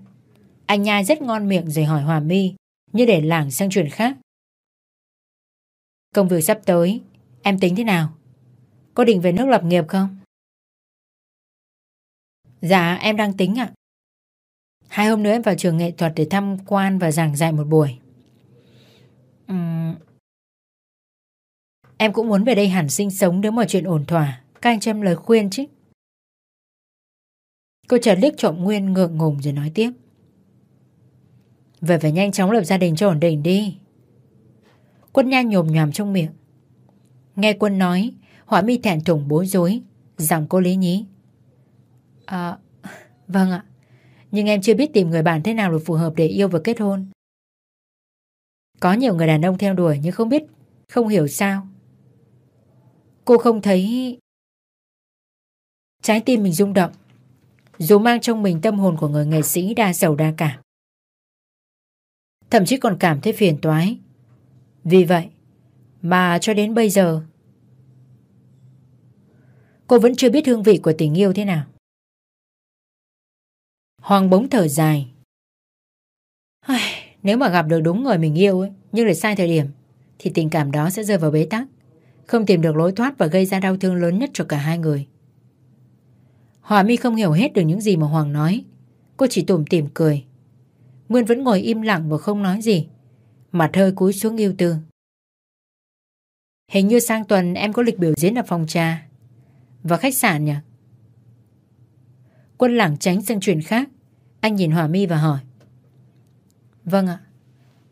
Anh nhai rất ngon miệng rồi hỏi Hòa mi như để lảng sang chuyện khác. Công việc sắp tới, em tính thế nào? Có định về nước lập nghiệp không? Dạ em đang tính ạ. Hai hôm nữa em vào trường nghệ thuật để tham quan và giảng dạy một buổi. Uhm... Em cũng muốn về đây hẳn sinh sống nếu mọi chuyện ổn thỏa. Các anh cho em lời khuyên chứ. Cô chợt liếc trộm Nguyên ngượng ngùng rồi nói tiếp. Vậy phải nhanh chóng lập gia đình cho ổn định đi. Quân nha nhồm nhòm trong miệng. Nghe quân nói, họa mi thẹn thùng bối rối, giọng cô lý nhí. À, vâng ạ. Nhưng em chưa biết tìm người bạn thế nào là phù hợp để yêu và kết hôn. Có nhiều người đàn ông theo đuổi nhưng không biết, không hiểu sao. Cô không thấy... Trái tim mình rung động. Dù mang trong mình tâm hồn của người nghệ sĩ đa sầu đa cảm. Thậm chí còn cảm thấy phiền toái. Vì vậy, mà cho đến bây giờ, cô vẫn chưa biết hương vị của tình yêu thế nào. Hoàng bỗng thở dài. Nếu mà gặp được đúng người mình yêu ấy, nhưng lại sai thời điểm, thì tình cảm đó sẽ rơi vào bế tắc, không tìm được lối thoát và gây ra đau thương lớn nhất cho cả hai người. Hòa mi không hiểu hết được những gì mà Hoàng nói. Cô chỉ tủm tỉm cười. Nguyên vẫn ngồi im lặng và không nói gì. Mặt hơi cúi xuống yêu tư. Hình như sang tuần em có lịch biểu diễn ở phòng trà và khách sạn nhỉ? Quân lảng tránh sang chuyện khác. Anh nhìn Hòa mi và hỏi. Vâng ạ.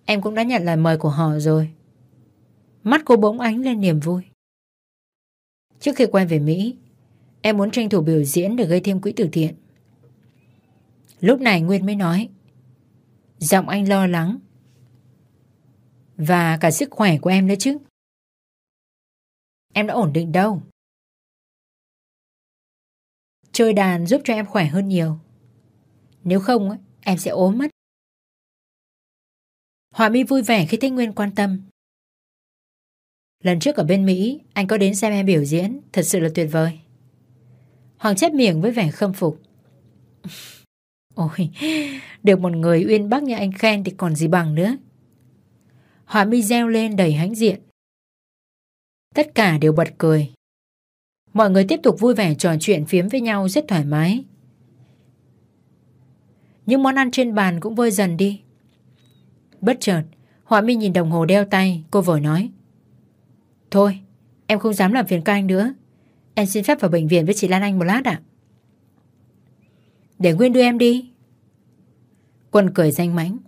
Em cũng đã nhận lời mời của họ rồi. Mắt cô bỗng ánh lên niềm vui. Trước khi quay về Mỹ, em muốn tranh thủ biểu diễn để gây thêm quỹ từ thiện. Lúc này Nguyên mới nói. Giọng anh lo lắng. Và cả sức khỏe của em nữa chứ. Em đã ổn định đâu. Chơi đàn giúp cho em khỏe hơn nhiều. Nếu không, em sẽ ốm mất. Họa My vui vẻ khi thấy Nguyên quan tâm. Lần trước ở bên Mỹ, anh có đến xem em biểu diễn, thật sự là tuyệt vời. Hoàng chép miệng với vẻ khâm phục. Ôi, được một người uyên bác như anh khen thì còn gì bằng nữa. Họa mi reo lên đầy hãnh diện. Tất cả đều bật cười. Mọi người tiếp tục vui vẻ trò chuyện phiếm với nhau rất thoải mái. Những món ăn trên bàn cũng vơi dần đi. Bất chợt, Họa mi nhìn đồng hồ đeo tay, cô vội nói. Thôi, em không dám làm phiền các anh nữa. Em xin phép vào bệnh viện với chị Lan Anh một lát ạ. Để Nguyên đưa em đi. Quân cười danh mãnh.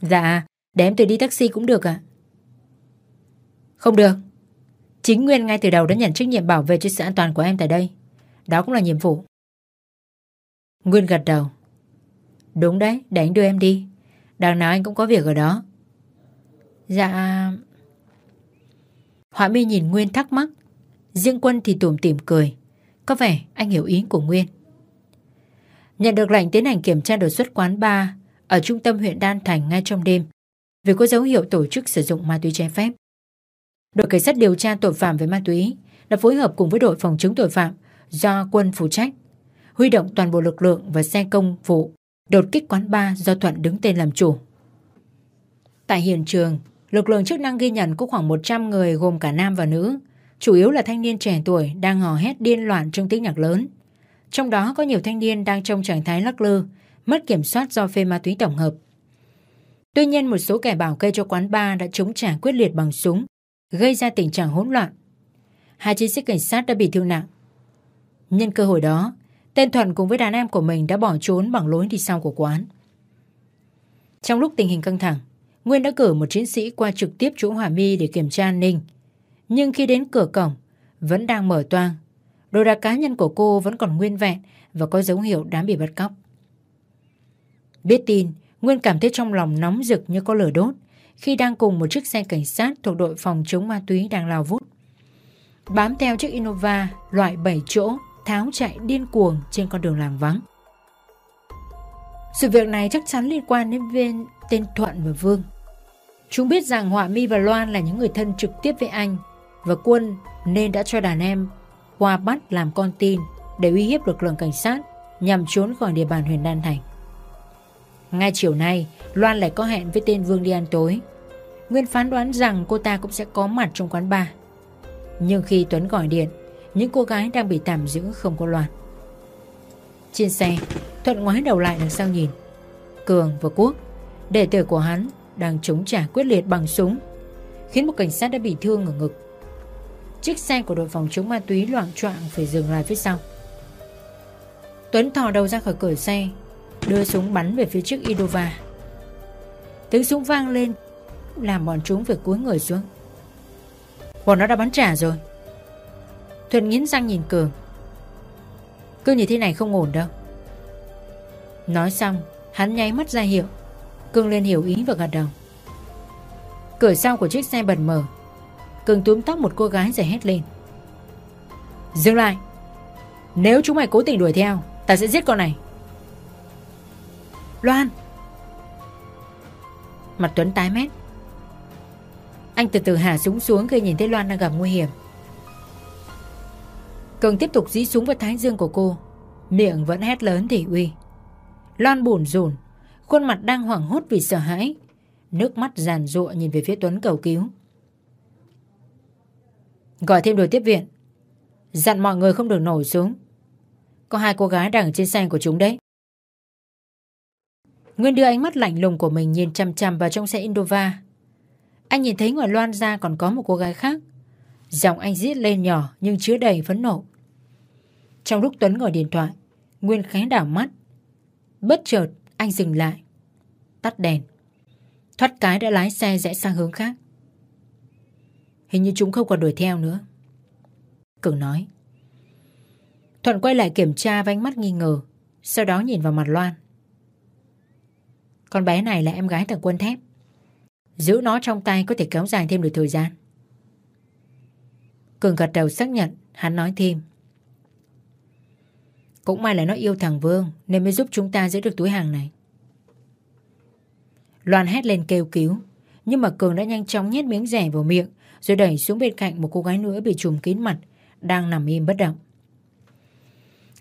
Dạ, để em tự đi taxi cũng được ạ. Không được. Chính Nguyên ngay từ đầu đã nhận trách nhiệm bảo vệ cho sự an toàn của em tại đây. Đó cũng là nhiệm vụ. Nguyên gật đầu. Đúng đấy, để anh đưa em đi. Đằng nào anh cũng có việc ở đó. Dạ... Họa mi nhìn Nguyên thắc mắc. Riêng Quân thì tủm tỉm cười. Có vẻ anh hiểu ý của Nguyên. Nhận được lệnh tiến hành kiểm tra đột xuất quán bar ở trung tâm huyện Đan Thành ngay trong đêm vì có dấu hiệu tổ chức sử dụng ma túy trái phép. Đội cảnh sát điều tra tội phạm về ma túy đã phối hợp cùng với đội phòng chống tội phạm do quân phụ trách, huy động toàn bộ lực lượng và xe công vụ đột kích quán bar do Thuận đứng tên làm chủ. Tại hiện trường, lực lượng chức năng ghi nhận có khoảng 100 người gồm cả nam và nữ, chủ yếu là thanh niên trẻ tuổi đang hò hét điên loạn trong tiếng nhạc lớn. Trong đó có nhiều thanh niên đang trong trạng thái lắc lư, mất kiểm soát do phê ma túy tổng hợp. Tuy nhiên một số kẻ bảo kê cho quán bar đã chống trả quyết liệt bằng súng, gây ra tình trạng hỗn loạn. Hai chiến sĩ cảnh sát đã bị thương nặng. Nhân cơ hội đó, tên Thuận cùng với đàn em của mình đã bỏ trốn bằng lối đi sau của quán. Trong lúc tình hình căng thẳng, Nguyên đã cử một chiến sĩ qua trực tiếp chỗ Hòa Mi để kiểm tra an ninh. Nhưng khi đến cửa cổng, vẫn đang mở toang. Đồ đạc cá nhân của cô vẫn còn nguyên vẹn và có dấu hiệu đã bị bắt cóc. Biết tin, Nguyên cảm thấy trong lòng nóng rực như có lửa đốt khi đang cùng một chiếc xe cảnh sát thuộc đội phòng chống ma túy đang lao vút. Bám theo chiếc Innova loại 7 chỗ tháo chạy điên cuồng trên con đường làng vắng. Sự việc này chắc chắn liên quan đến viên tên Thuận và Vương. Chúng biết rằng Họa Mi và Loan là những người thân trực tiếp với anh và Quân nên đã cho đàn em qua bắt làm con tin để uy hiếp lực lượng cảnh sát nhằm trốn khỏi địa bàn huyện Đan Thành. Ngay chiều nay, Loan lại có hẹn với tên Vương đi ăn tối. Nguyên phán đoán rằng cô ta cũng sẽ có mặt trong quán bar. Nhưng khi Tuấn gọi điện, những cô gái đang bị tạm giữ không có loạt. Trên xe, Thuận ngoái đầu lại đằng sau nhìn. Cường và Quốc, đệ tử của hắn, đang chống trả quyết liệt bằng súng, khiến một cảnh sát đã bị thương ở ngực. Chiếc xe của đội phòng chống ma túy loạn choạng phải dừng lại phía sau. Tuấn thò đầu ra khỏi cửa xe, đưa súng bắn về phía trước Idova. Tiếng súng vang lên, làm bọn chúng phải cúi người xuống. Bọn nó đã bắn trả rồi. Thuận nghiến răng nhìn Cường. Cứ như thế này không ổn đâu. Nói xong, hắn nháy mắt ra hiệu. Cường lên hiểu ý và gật đầu. Cửa sau của chiếc xe bật mở. Cường túm tóc một cô gái rồi hét lên. Dừng lại. Nếu chúng mày cố tình đuổi theo, ta sẽ giết con này. Loan Mặt Tuấn tái mét Anh từ từ hạ súng xuống khi nhìn thấy Loan đang gặp nguy hiểm Cường tiếp tục dí súng vào thái dương của cô. Miệng vẫn hét lớn thị uy. Loan buồn rùn Khuôn mặt đang hoảng hốt vì sợ hãi. Nước mắt giàn rụa nhìn về phía Tuấn cầu cứu. Gọi thêm đội tiếp viện. Dặn mọi người không được nổi xuống Có hai cô gái đang ở trên xe của chúng đấy. Nguyên đưa ánh mắt lạnh lùng của mình nhìn chằm chằm vào trong xe Indova. Anh nhìn thấy ngoài loan ra còn có một cô gái khác. Giọng anh rít lên nhỏ nhưng chứa đầy phấn nộ. Trong lúc Tuấn gọi điện thoại, Nguyên khẽ đảo mắt. Bất chợt, anh dừng lại. Tắt đèn. Thoát cái đã lái xe rẽ sang hướng khác. Hình như chúng không còn đuổi theo nữa. Cường nói. Thuận quay lại kiểm tra với ánh mắt nghi ngờ. Sau đó nhìn vào mặt Loan. Con bé này là em gái thằng quân thép Giữ nó trong tay có thể kéo dài thêm được thời gian. Cường gật đầu xác nhận, hắn nói thêm. Cũng may là nó yêu thằng Vương nên mới giúp chúng ta giữ được túi hàng này. Loan hét lên kêu cứu, nhưng mà Cường đã nhanh chóng nhét miếng rẻ vào miệng rồi đẩy xuống bên cạnh một cô gái nữa bị trùm kín mặt đang nằm im bất động.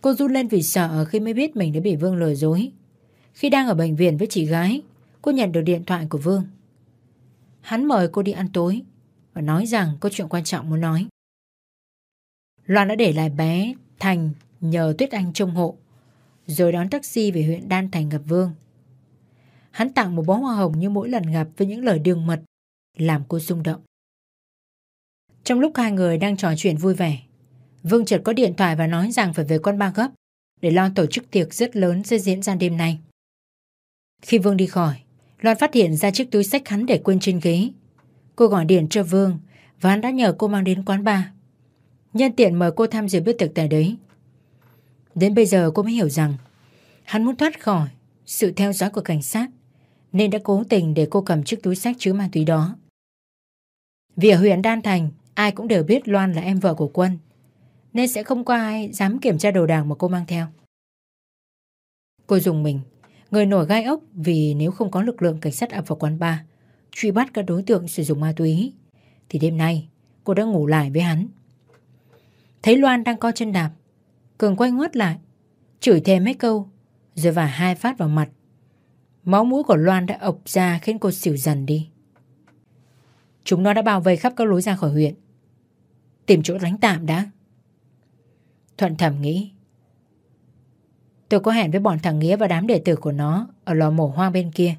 Cô run lên vì sợ khi mới biết mình đã bị Vương lừa dối. Khi đang ở bệnh viện với chị gái, cô nhận được điện thoại của Vương. Hắn mời cô đi ăn tối và nói rằng có chuyện quan trọng muốn nói. Loan đã để lại bé Thành nhờ Tuyết Anh trông hộ, rồi đón taxi về huyện Đan Thành gặp Vương. Hắn tặng một bó hoa hồng như mỗi lần gặp với những lời đường mật, làm cô rung động. Trong lúc hai người đang trò chuyện vui vẻ, Vương chợt có điện thoại và nói rằng phải về con ba gấp để lo tổ chức tiệc rất lớn sẽ diễn ra đêm nay. Khi Vương đi khỏi, Loan phát hiện ra chiếc túi sách hắn để quên trên ghế. Cô gọi điện cho Vương và hắn đã nhờ cô mang đến quán bar. Nhân tiện mời cô tham dự bữa tiệc tại đấy. Đến bây giờ cô mới hiểu rằng hắn muốn thoát khỏi sự theo dõi của cảnh sát nên đã cố tình để cô cầm chiếc túi sách chứa ma túy đó. Vì ở huyện Đan Thành ai cũng đều biết Loan là em vợ của Quân nên sẽ không có ai dám kiểm tra đồ đạc mà cô mang theo. Cô dùng mình, người nổi gai ốc vì nếu không có lực lượng cảnh sát ập vào quán bar, truy bắt các đối tượng sử dụng ma túy, thì đêm nay cô đã ngủ lại với hắn. Thấy Loan đang co chân đạp, Cường quay ngoắt lại, chửi thêm mấy câu, rồi vả hai phát vào mặt. Máu mũi của Loan đã ộc ra khiến cô xỉu dần đi. Chúng nó đã bao vây khắp các lối ra khỏi huyện. Tìm chỗ lánh tạm đã. Thuận thầm nghĩ. Tôi có hẹn với bọn thằng Nghĩa và đám đệ tử của nó ở lò mổ hoang bên kia.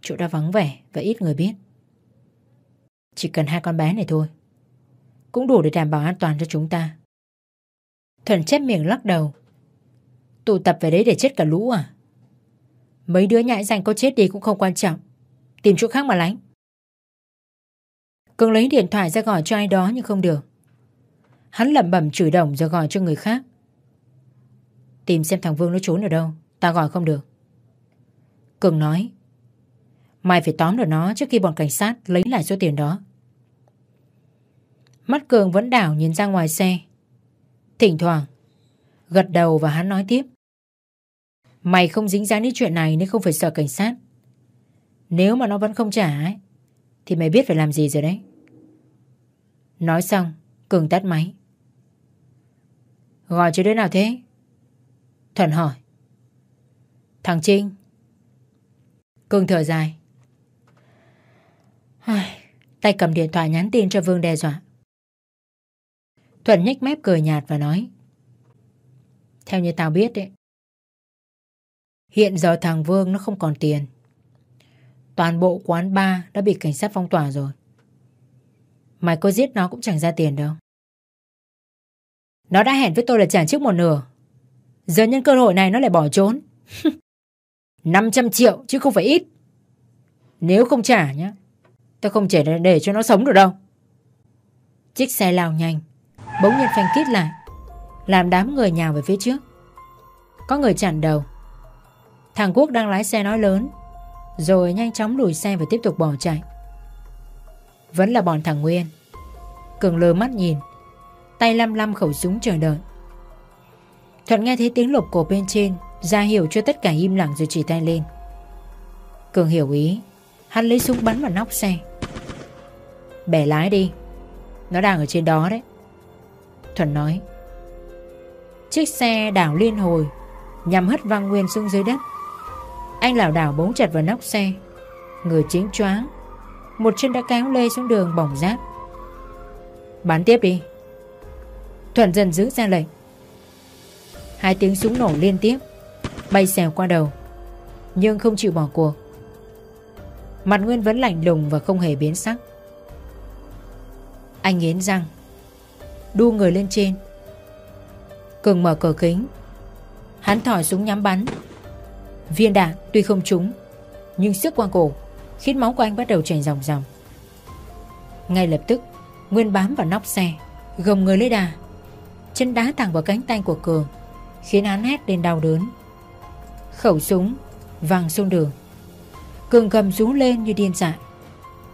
Chỗ đó vắng vẻ và ít người biết. Chỉ cần hai con bé này thôi. Cũng đủ để đảm bảo an toàn cho chúng ta. Thuận chép miệng lắc đầu. Tụ tập về đấy để chết cả lũ à? Mấy đứa nhãi danh có chết đi cũng không quan trọng. Tìm chỗ khác mà lánh. Cường lấy điện thoại ra gọi cho ai đó nhưng không được. Hắn lẩm bẩm chửi đồng rồi gọi cho người khác. Tìm xem thằng Vương nó trốn ở đâu. Ta gọi không được. Cường nói. Mày phải tóm được nó trước khi bọn cảnh sát lấy lại số tiền đó. Mắt Cường vẫn đảo nhìn ra ngoài xe. Thỉnh thoảng, gật đầu và hắn nói tiếp. Mày không dính dáng đến chuyện này nên không phải sợ cảnh sát. Nếu mà nó vẫn không trả ấy, thì mày biết phải làm gì rồi đấy. Nói xong, Cường tắt máy. Gọi cho đứa nào thế? Thuận hỏi. Thằng Trinh. Cường thở dài. Tay cầm điện thoại nhắn tin cho Vương đe dọa. Thuận nhếch mép cười nhạt và nói. Theo như tao biết đấy. Hiện giờ thằng Vương nó không còn tiền. Toàn bộ quán bar đã bị cảnh sát phong tỏa rồi. Mày có giết nó cũng chẳng ra tiền đâu. Nó đã hẹn với tôi là trả trước một nửa. Giờ nhân cơ hội này nó lại bỏ trốn. 500 triệu chứ không phải ít. Nếu không trả nhá, tôi không thể để cho nó sống được đâu. Chiếc xe lao nhanh, bỗng nhiên phanh kít lại, làm đám người nhào về phía trước. Có người chặn đầu. Thằng Quốc đang lái xe nói lớn, rồi nhanh chóng lùi xe và tiếp tục bỏ chạy. Vẫn là bọn thằng Nguyên. Cường lơ mắt nhìn, tay lăm lăm khẩu súng chờ đợi. Thuận nghe thấy tiếng lục cổ bên trên, ra hiểu cho tất cả im lặng rồi chỉ tay lên. Cường hiểu ý, hắn lấy súng bắn vào nóc xe. Bẻ lái đi, nó đang ở trên đó đấy. Thuận nói. Chiếc xe đảo liên hồi, nhằm hất văng Nguyên xuống dưới đất. Anh lảo đảo bấu chặt vào nóc xe, người chính choáng, một chân đã kéo lê xuống đường bỏng rát. Bắn tiếp đi. Thuận dần giữ ra lệnh. Hai tiếng súng nổ liên tiếp, bay xèo qua đầu, nhưng không chịu bỏ cuộc. Mặt Nguyên vẫn lạnh lùng và không hề biến sắc. Anh nghiến răng, đu người lên trên. Cường mở cửa kính, hắn thỏi súng nhắm bắn. Viên đạn tuy không trúng, nhưng sức qua cổ khiến máu của anh bắt đầu chảy ròng ròng. Ngay lập tức, Nguyên bám vào nóc xe, gồng người lấy đà, chân đá thẳng vào cánh tay của Cường, khiến hắn hét lên đau đớn. Khẩu súng văng xuống đường. Cường cầm rú lên như điên dại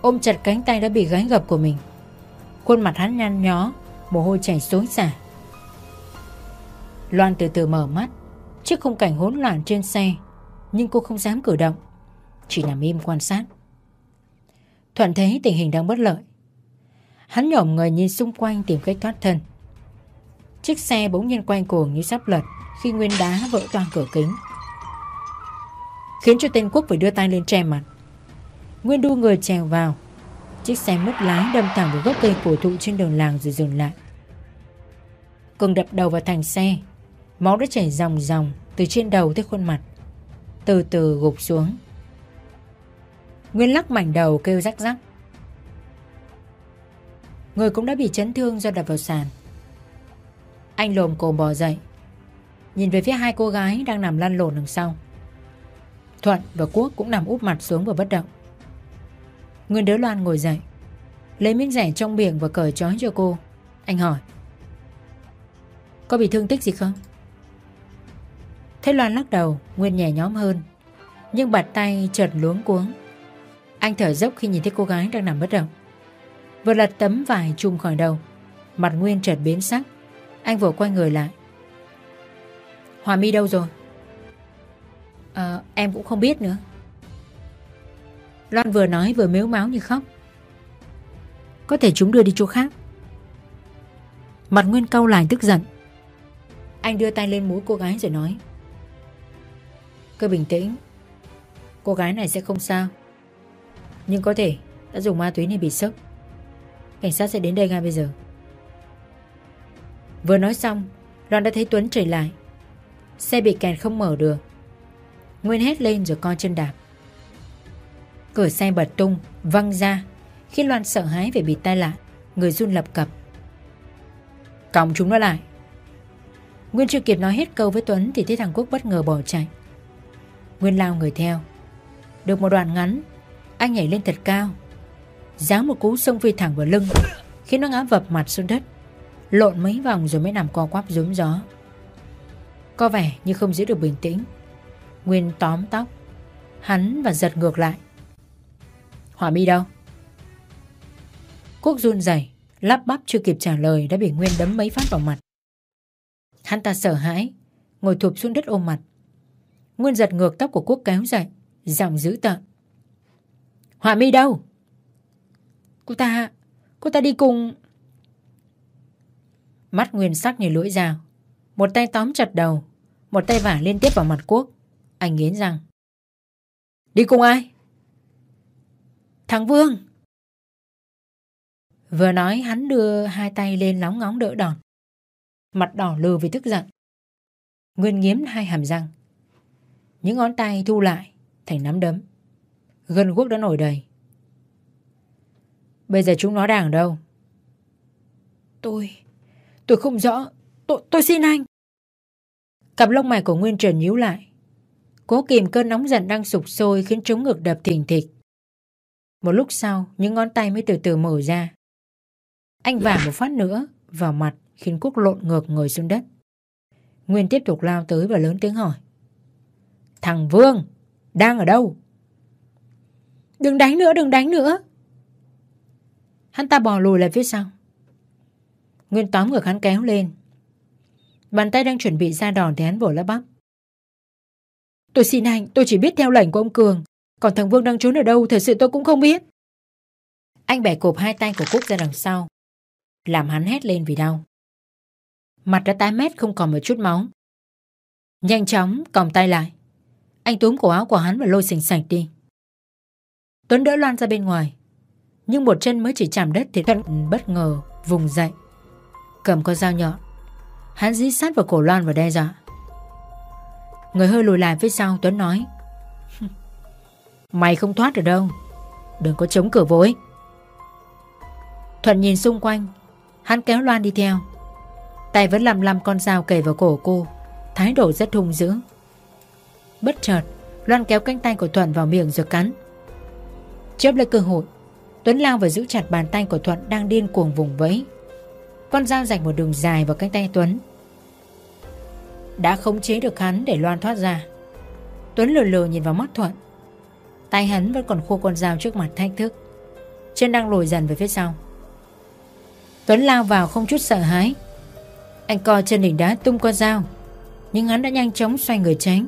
Ôm chặt cánh tay đã bị gánh gập của mình Khuôn mặt hắn nhăn nhó Mồ hôi chảy xối xả. Loan từ từ mở mắt. Trước khung cảnh hỗn loạn trên xe, Nhưng cô không dám cử động. Chỉ nằm im quan sát. Thuận thấy tình hình đang bất lợi. Hắn nhổm người nhìn xung quanh tìm cách thoát thân. Chiếc xe bỗng nhiên quay cuồng như sắp lật, Khi nguyên đá vỡ toang cửa kính. Khiến cho tên Quốc phải đưa tay lên che mặt. Nguyên đu người trèo vào. Chiếc xe mất lái đâm thẳng vào gốc cây cổ thụ trên đường làng rồi dừng lại. Cường đập đầu vào thành xe. Máu đã chảy ròng ròng Từ trên đầu tới khuôn mặt. Từ từ gục xuống. Nguyên lắc mảnh đầu kêu rắc rắc. Người cũng đã bị chấn thương do đập vào sàn. Anh lồm cồm bò dậy. Nhìn về phía hai cô gái đang nằm lăn lộn đằng sau. Thuận và Quốc cũng nằm úp mặt xuống và bất động. Nguyên đỡ Loan ngồi dậy, Lấy miếng rẻ trong miệng và cởi trói cho cô. Anh hỏi có bị thương tích gì không? Thấy Loan lắc đầu Nguyên nhẹ nhóm hơn. Nhưng bạt tay chợt luống cuống. Anh thở dốc khi nhìn thấy cô gái đang nằm bất động. Vừa lật tấm vải chùm khỏi đầu Mặt Nguyên chợt biến sắc. Anh vừa quay người lại. Hòa mi đâu rồi? À, em cũng không biết nữa. Loan vừa nói vừa mếu máu như khóc. Có thể chúng đưa đi chỗ khác. Mặt Nguyên cau lại tức giận anh đưa tay lên mũi cô gái rồi nói. Cứ bình tĩnh. Cô gái này sẽ không sao. Nhưng có thể đã dùng ma túy nên bị sốc. Cảnh sát sẽ đến đây ngay bây giờ. Vừa nói xong, Loan đã thấy Tuấn trở lại. Xe bị kẹt không mở được. Nguyên hét lên rồi coi chân đạp. Cửa xe bật tung, Văng ra. Khi Loan sợ hãi về bị tai lạ Người run lập cập. Còng chúng nó lại. Nguyên chưa kịp nói hết câu với Tuấn Thì thấy thằng Quốc bất ngờ bỏ chạy. Nguyên lao người theo. Được một đoạn ngắn, Anh nhảy lên thật cao. Giáng một cú xông phi thẳng vào lưng, Khiến nó ngã vập mặt xuống đất. Lộn mấy vòng rồi mới nằm co quắp rúm gió. Có vẻ như không giữ được bình tĩnh. Nguyên tóm tóc. Hắn và giật ngược lại. Hỏa mi đâu? Quốc run rẩy, Lắp bắp chưa kịp trả lời Đã bị Nguyên đấm mấy phát vào mặt. Hắn ta sợ hãi, Ngồi thụp xuống đất ôm mặt. Nguyên giật ngược tóc của Quốc kéo dậy, Giọng dữ tợn. Họa mi đâu? Cô ta Cô ta đi cùng. Mắt Nguyên sắc như lưỡi dao, Một tay tóm chặt đầu, Một tay vả liên tiếp vào mặt Quốc. Anh nghiến răng. Đi cùng ai? Thằng Vương. Vừa nói, hắn đưa hai tay lên lóng ngóng đỡ đòn. Mặt đỏ lừ vì tức giận. Nguyên nghiếm hai hàm răng. Những ngón tay thu lại Thành nắm đấm. Gân quốc đã nổi đầy. Bây giờ chúng nó đang ở đâu? Tôi Tôi không rõ. Tôi, tôi xin anh. Cặp lông mày của Nguyên Trần nhíu lại. Cố kìm cơn nóng giận đang sụp sôi Khiến chống ngực đập thình thịch. Một lúc sau Những ngón tay mới từ từ mở ra. Anh vả một phát nữa Vào mặt khiến Quốc lộn ngược ngồi xuống đất. Nguyên tiếp tục lao tới và lớn tiếng hỏi. Thằng Vương Đang ở đâu? Đừng đánh nữa đừng đánh nữa. Hắn ta bò lùi lại phía sau. Nguyên tóm ngược hắn kéo lên. Bàn tay đang chuẩn bị ra đòn thì hắn vội lắp bắp. Tôi xin anh Tôi chỉ biết theo lệnh của ông Cường. Còn thằng Vương đang trốn ở đâu Thật sự tôi cũng không biết. Anh bẻ cộp hai tay của Cúc ra đằng sau Làm hắn hét lên vì đau Mặt đã tái mét, không còn một chút máu. Nhanh chóng còng tay lại. Anh túm cổ áo của hắn và lôi sình sạch đi. Tuấn đỡ Loan ra bên ngoài. Nhưng một chân mới chỉ chạm đất Thì Thuận bất ngờ, vùng dậy. Cầm con dao nhọn. Hắn dí sát vào cổ Loan và đe dọa. Người hơi lùi lại phía sau, Tuấn nói, Mày không thoát được đâu. Đừng có chống cửa vối Thuận nhìn xung quanh. Hắn kéo Loan đi theo. Tay vẫn lầm lăm con dao kề vào cổ cô. Thái độ rất hung dữ. Bất chợt, Loan kéo cánh tay của Thuận vào miệng rồi cắn. Chớp lấy cơ hội, Tuấn lao và giữ chặt bàn tay của Thuận đang điên cuồng vùng vẫy. Con dao rạch một đường dài vào cánh tay Tuấn. Đã khống chế được hắn để Loan thoát ra. Tuấn lờ lờ nhìn vào mắt Thuận. Tay hắn vẫn còn khô con dao trước mặt thách thức. Chân đang lùi dần về phía sau. Tuấn lao vào không chút sợ hãi. Anh co chân đỉnh đá tung con dao, Nhưng hắn đã nhanh chóng xoay người tránh.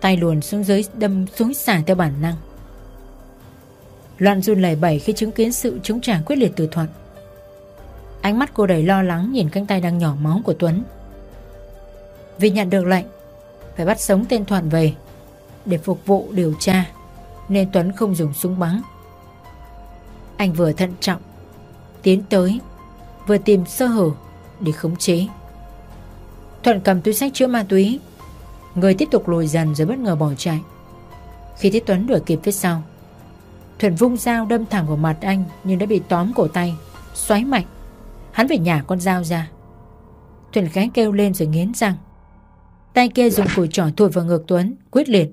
Tay luồn xuống dưới, đâm xuống xả theo bản năng. Loan run lẩy bẩy khi chứng kiến sự chống trả quyết liệt từ Thuận. Ánh mắt cô đầy lo lắng nhìn cánh tay đang nhỏ máu của Tuấn. Vì nhận được lệnh, Phải bắt sống tên Thuận về, Để phục vụ điều tra, Nên Tuấn không dùng súng bắn. Anh vừa thận trọng, Tiến tới, Vừa tìm sơ hở. Để khống chế. Thuận cầm túi sách chứa ma túy. Người tiếp tục lùi dần rồi bất ngờ bỏ chạy. Khi thấy Tuấn đuổi kịp phía sau, Thuận vung dao đâm thẳng vào mặt anh Nhưng đã bị tóm cổ tay, Xoáy mạnh. Hắn phải nhả con dao ra. Thuận khẽ kêu lên rồi nghiến răng. Tay kia dùng cùi trỏ thổi vào ngực Tuấn, Quyết liệt.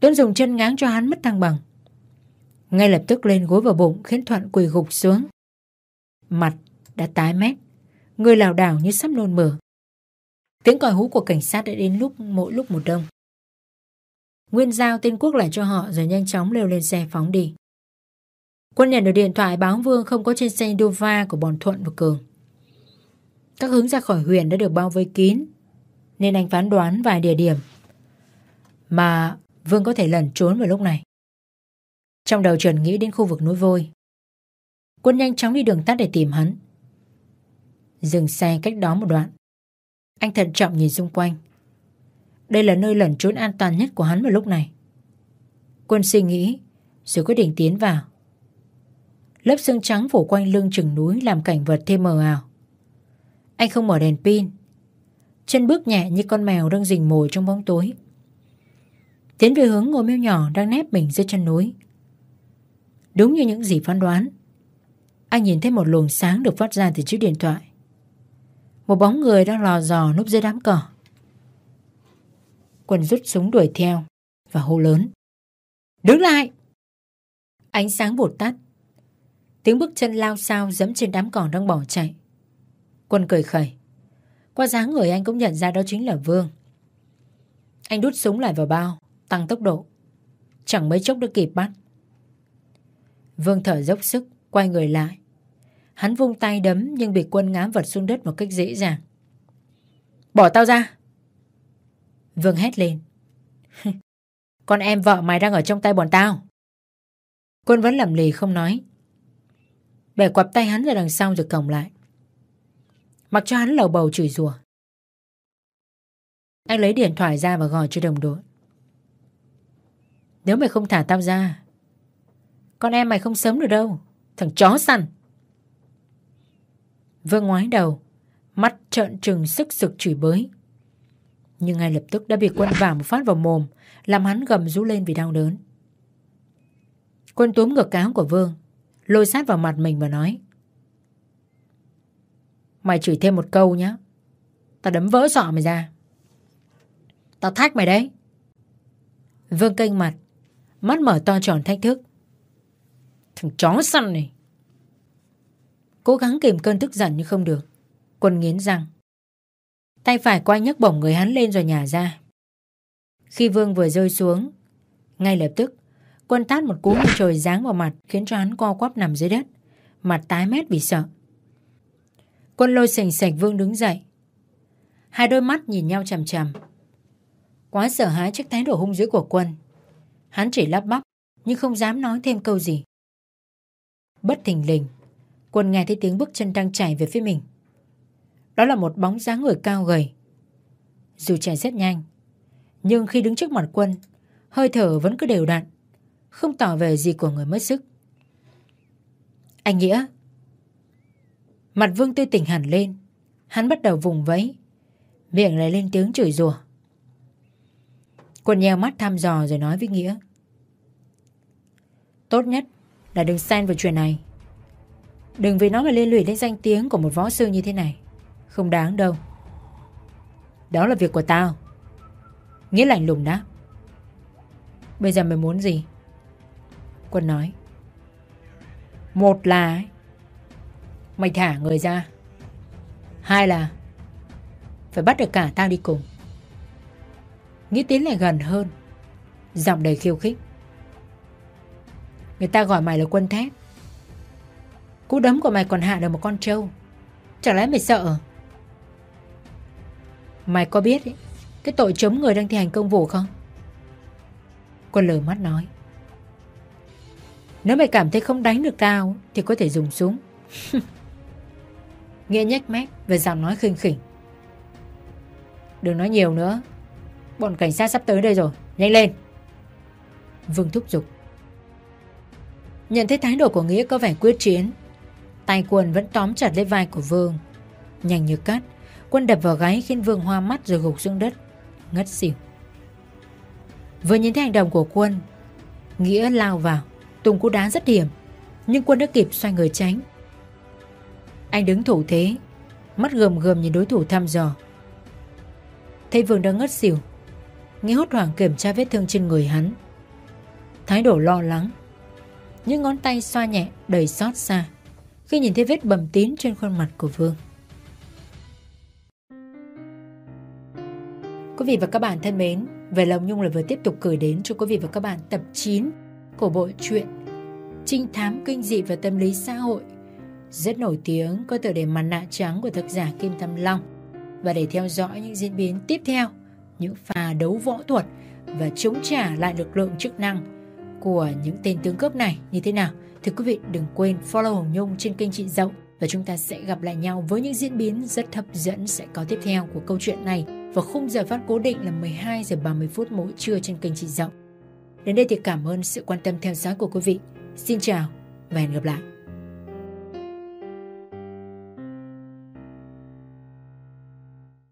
Tuấn dùng chân ngáng cho hắn mất thăng bằng. Ngay lập tức lên gối vào bụng Khiến Thuận quỳ gục xuống. Mặt đã tái mét. Người lảo đảo như sắp nôn mửa Tiếng còi hú của cảnh sát đã đến lúc mỗi lúc một đông Nguyên giao tên Quốc lại cho họ rồi nhanh chóng leo lên xe phóng đi. Quân nhận được điện thoại báo Vương không có trên xe Dova của bọn Thuận và Cường. Các hướng ra khỏi huyện đã được bao vây kín, nên anh phán đoán vài địa điểm mà Vương có thể lẩn trốn vào lúc này. Trong đầu Trần nghĩ đến khu vực núi vôi. Quân nhanh chóng đi đường tắt để tìm hắn. Dừng xe cách đó một đoạn. Anh thận trọng nhìn xung quanh. Đây là nơi lẩn trốn an toàn nhất của hắn vào lúc này. Quân suy nghĩ, rồi quyết định tiến vào. Lớp xương trắng phủ quanh lưng chừng núi làm cảnh vật thêm mờ ảo. Anh không mở đèn pin. Chân bước nhẹ như con mèo đang rình mồi trong bóng tối. Tiến về hướng ngôi miêu nhỏ đang nép mình dưới chân núi. Đúng như những gì phán đoán. Anh nhìn thấy một luồng sáng được phát ra từ chiếc điện thoại. Một bóng người đang lò dò núp dưới đám cỏ. Quân rút súng đuổi theo và hô lớn. Đứng lại! Ánh sáng bột tắt. Tiếng bước chân lao sao dẫm trên đám cỏ đang bỏ chạy. Quân cười khẩy. Qua dáng người anh cũng nhận ra đó chính là Vương. Anh đút súng lại vào bao, tăng tốc độ. Chẳng mấy chốc đã kịp bắt. Vương thở dốc sức, quay người lại. Hắn vung tay đấm nhưng bị quân ngã vật xuống đất một cách dễ dàng. Bỏ tao ra! Vương hét lên. Con em vợ mày đang ở trong tay bọn tao. Quân vẫn lầm lì không nói. Bẻ quặp tay hắn ra đằng sau rồi cổng lại. Mặc cho hắn lầu bầu chửi rủa. Anh lấy điện thoại ra và gọi cho đồng đội. Nếu mày không thả tao ra, con em mày không sớm được đâu. Thằng chó săn. Vương ngoái đầu, mắt trợn trừng sức sực chửi bới nhưng ngay lập tức đã bị quân vả một phát vào mồm, làm hắn gầm rú lên vì đau đớn. Quân túm ngược áo của Vương, lôi sát vào mặt mình và nói. Mày chửi thêm một câu nhá. Tao đấm vỡ sọ mày ra. Tao thách mày đấy. Vương kênh mặt, mắt mở to tròn thách thức. Thằng chó săn này. Cố gắng kìm cơn tức giận nhưng không được. Quân nghiến răng. Tay phải quay nhấc bổng người hắn lên rồi nhả ra. Khi Vương vừa rơi xuống, ngay lập tức, quân tát một cú trời giáng vào mặt khiến cho hắn co quắp nằm dưới đất, mặt tái mét vì sợ. Quân lôi sành sạch Vương đứng dậy. Hai đôi mắt nhìn nhau chằm chằm. Quá sợ hãi trước thái độ hung dữ của quân. Hắn chỉ lắp bắp, nhưng không dám nói thêm câu gì. Bất thình lình, quân nghe thấy tiếng bước chân đang chạy về phía mình. Đó là một bóng dáng người cao gầy. Dù chạy rất nhanh, nhưng khi đứng trước mặt quân, hơi thở vẫn cứ đều đặn, không tỏ về gì của người mất sức. Anh Nghĩa Mặt Vương tươi tỉnh hẳn lên Hắn bắt đầu vùng vẫy Miệng lại lên tiếng chửi rủa Quân nheo mắt thăm dò rồi nói với Nghĩa Tốt nhất là đừng xen vào chuyện này Đừng vì nó mà liên lụy đến danh tiếng của một võ sư như thế này. Không đáng đâu. Đó là việc của tao. Nghĩa lạnh lùng đáp. Bây giờ mày muốn gì? Quân nói. Một là Mày thả người ra. Hai là Phải bắt được cả tao đi cùng. Nghĩa tiến lại gần hơn. Giọng đầy khiêu khích. Người ta gọi mày là quân thép. Cú đấm của mày còn hạ được một con trâu. Chẳng lẽ mày sợ? Mày có biết ấy, Cái tội chống người đang thi hành công vụ không? Quân lờ mắt nói. Nếu mày cảm thấy không đánh được tao Thì có thể dùng súng. Nghĩa nhếch mép Và giọng nói khinh khỉnh. Đừng nói nhiều nữa. Bọn cảnh sát sắp tới đây rồi. Nhanh lên. Vương thúc giục. Nhận thấy thái độ của Nghĩa có vẻ quyết chiến Tay quân vẫn tóm chặt lấy vai của Vương. Nhanh như cắt Quân đập vào gáy khiến Vương hoa mắt rồi gục xuống đất. Ngất xỉu. Vừa nhìn thấy hành động của quân, Nghĩa lao vào. Tùng cú đá rất hiểm, Nhưng quân đã kịp xoay người tránh. Anh đứng thủ thế, Mắt gườm gườm nhìn đối thủ thăm dò. Thấy Vương đang ngất xỉu, Nghĩa hốt hoảng kiểm tra vết thương trên người hắn. Thái độ lo lắng, Những ngón tay xoa nhẹ, đầy xót xa. Khi nhìn thấy vết bầm tím trên khuôn mặt của Vương. Quý vị và các bạn thân mến, Về lòng Nhung là vừa tiếp tục gửi đến cho quý vị và các bạn tập 9 Của bộ truyện Trinh thám kinh dị và tâm lý xã hội. Rất nổi tiếng có tựa đề mặt nạ trắng của tác giả Kim Tâm Long. Và để theo dõi những diễn biến tiếp theo, Những pha đấu võ thuật Và chống trả lại lực lượng chức năng Của những tên tướng cướp này như thế nào thì quý vị, đừng quên follow Hồng Nhung trên kênh chị Dậu Và chúng ta sẽ gặp lại nhau với những diễn biến rất hấp dẫn sẽ có tiếp theo của câu chuyện này và khung giờ phát cố định là 12 giờ 30 phút mỗi trưa trên kênh Chị Dậu. Đến đây thì cảm ơn sự quan tâm theo dõi của quý vị. Xin chào và hẹn gặp lại.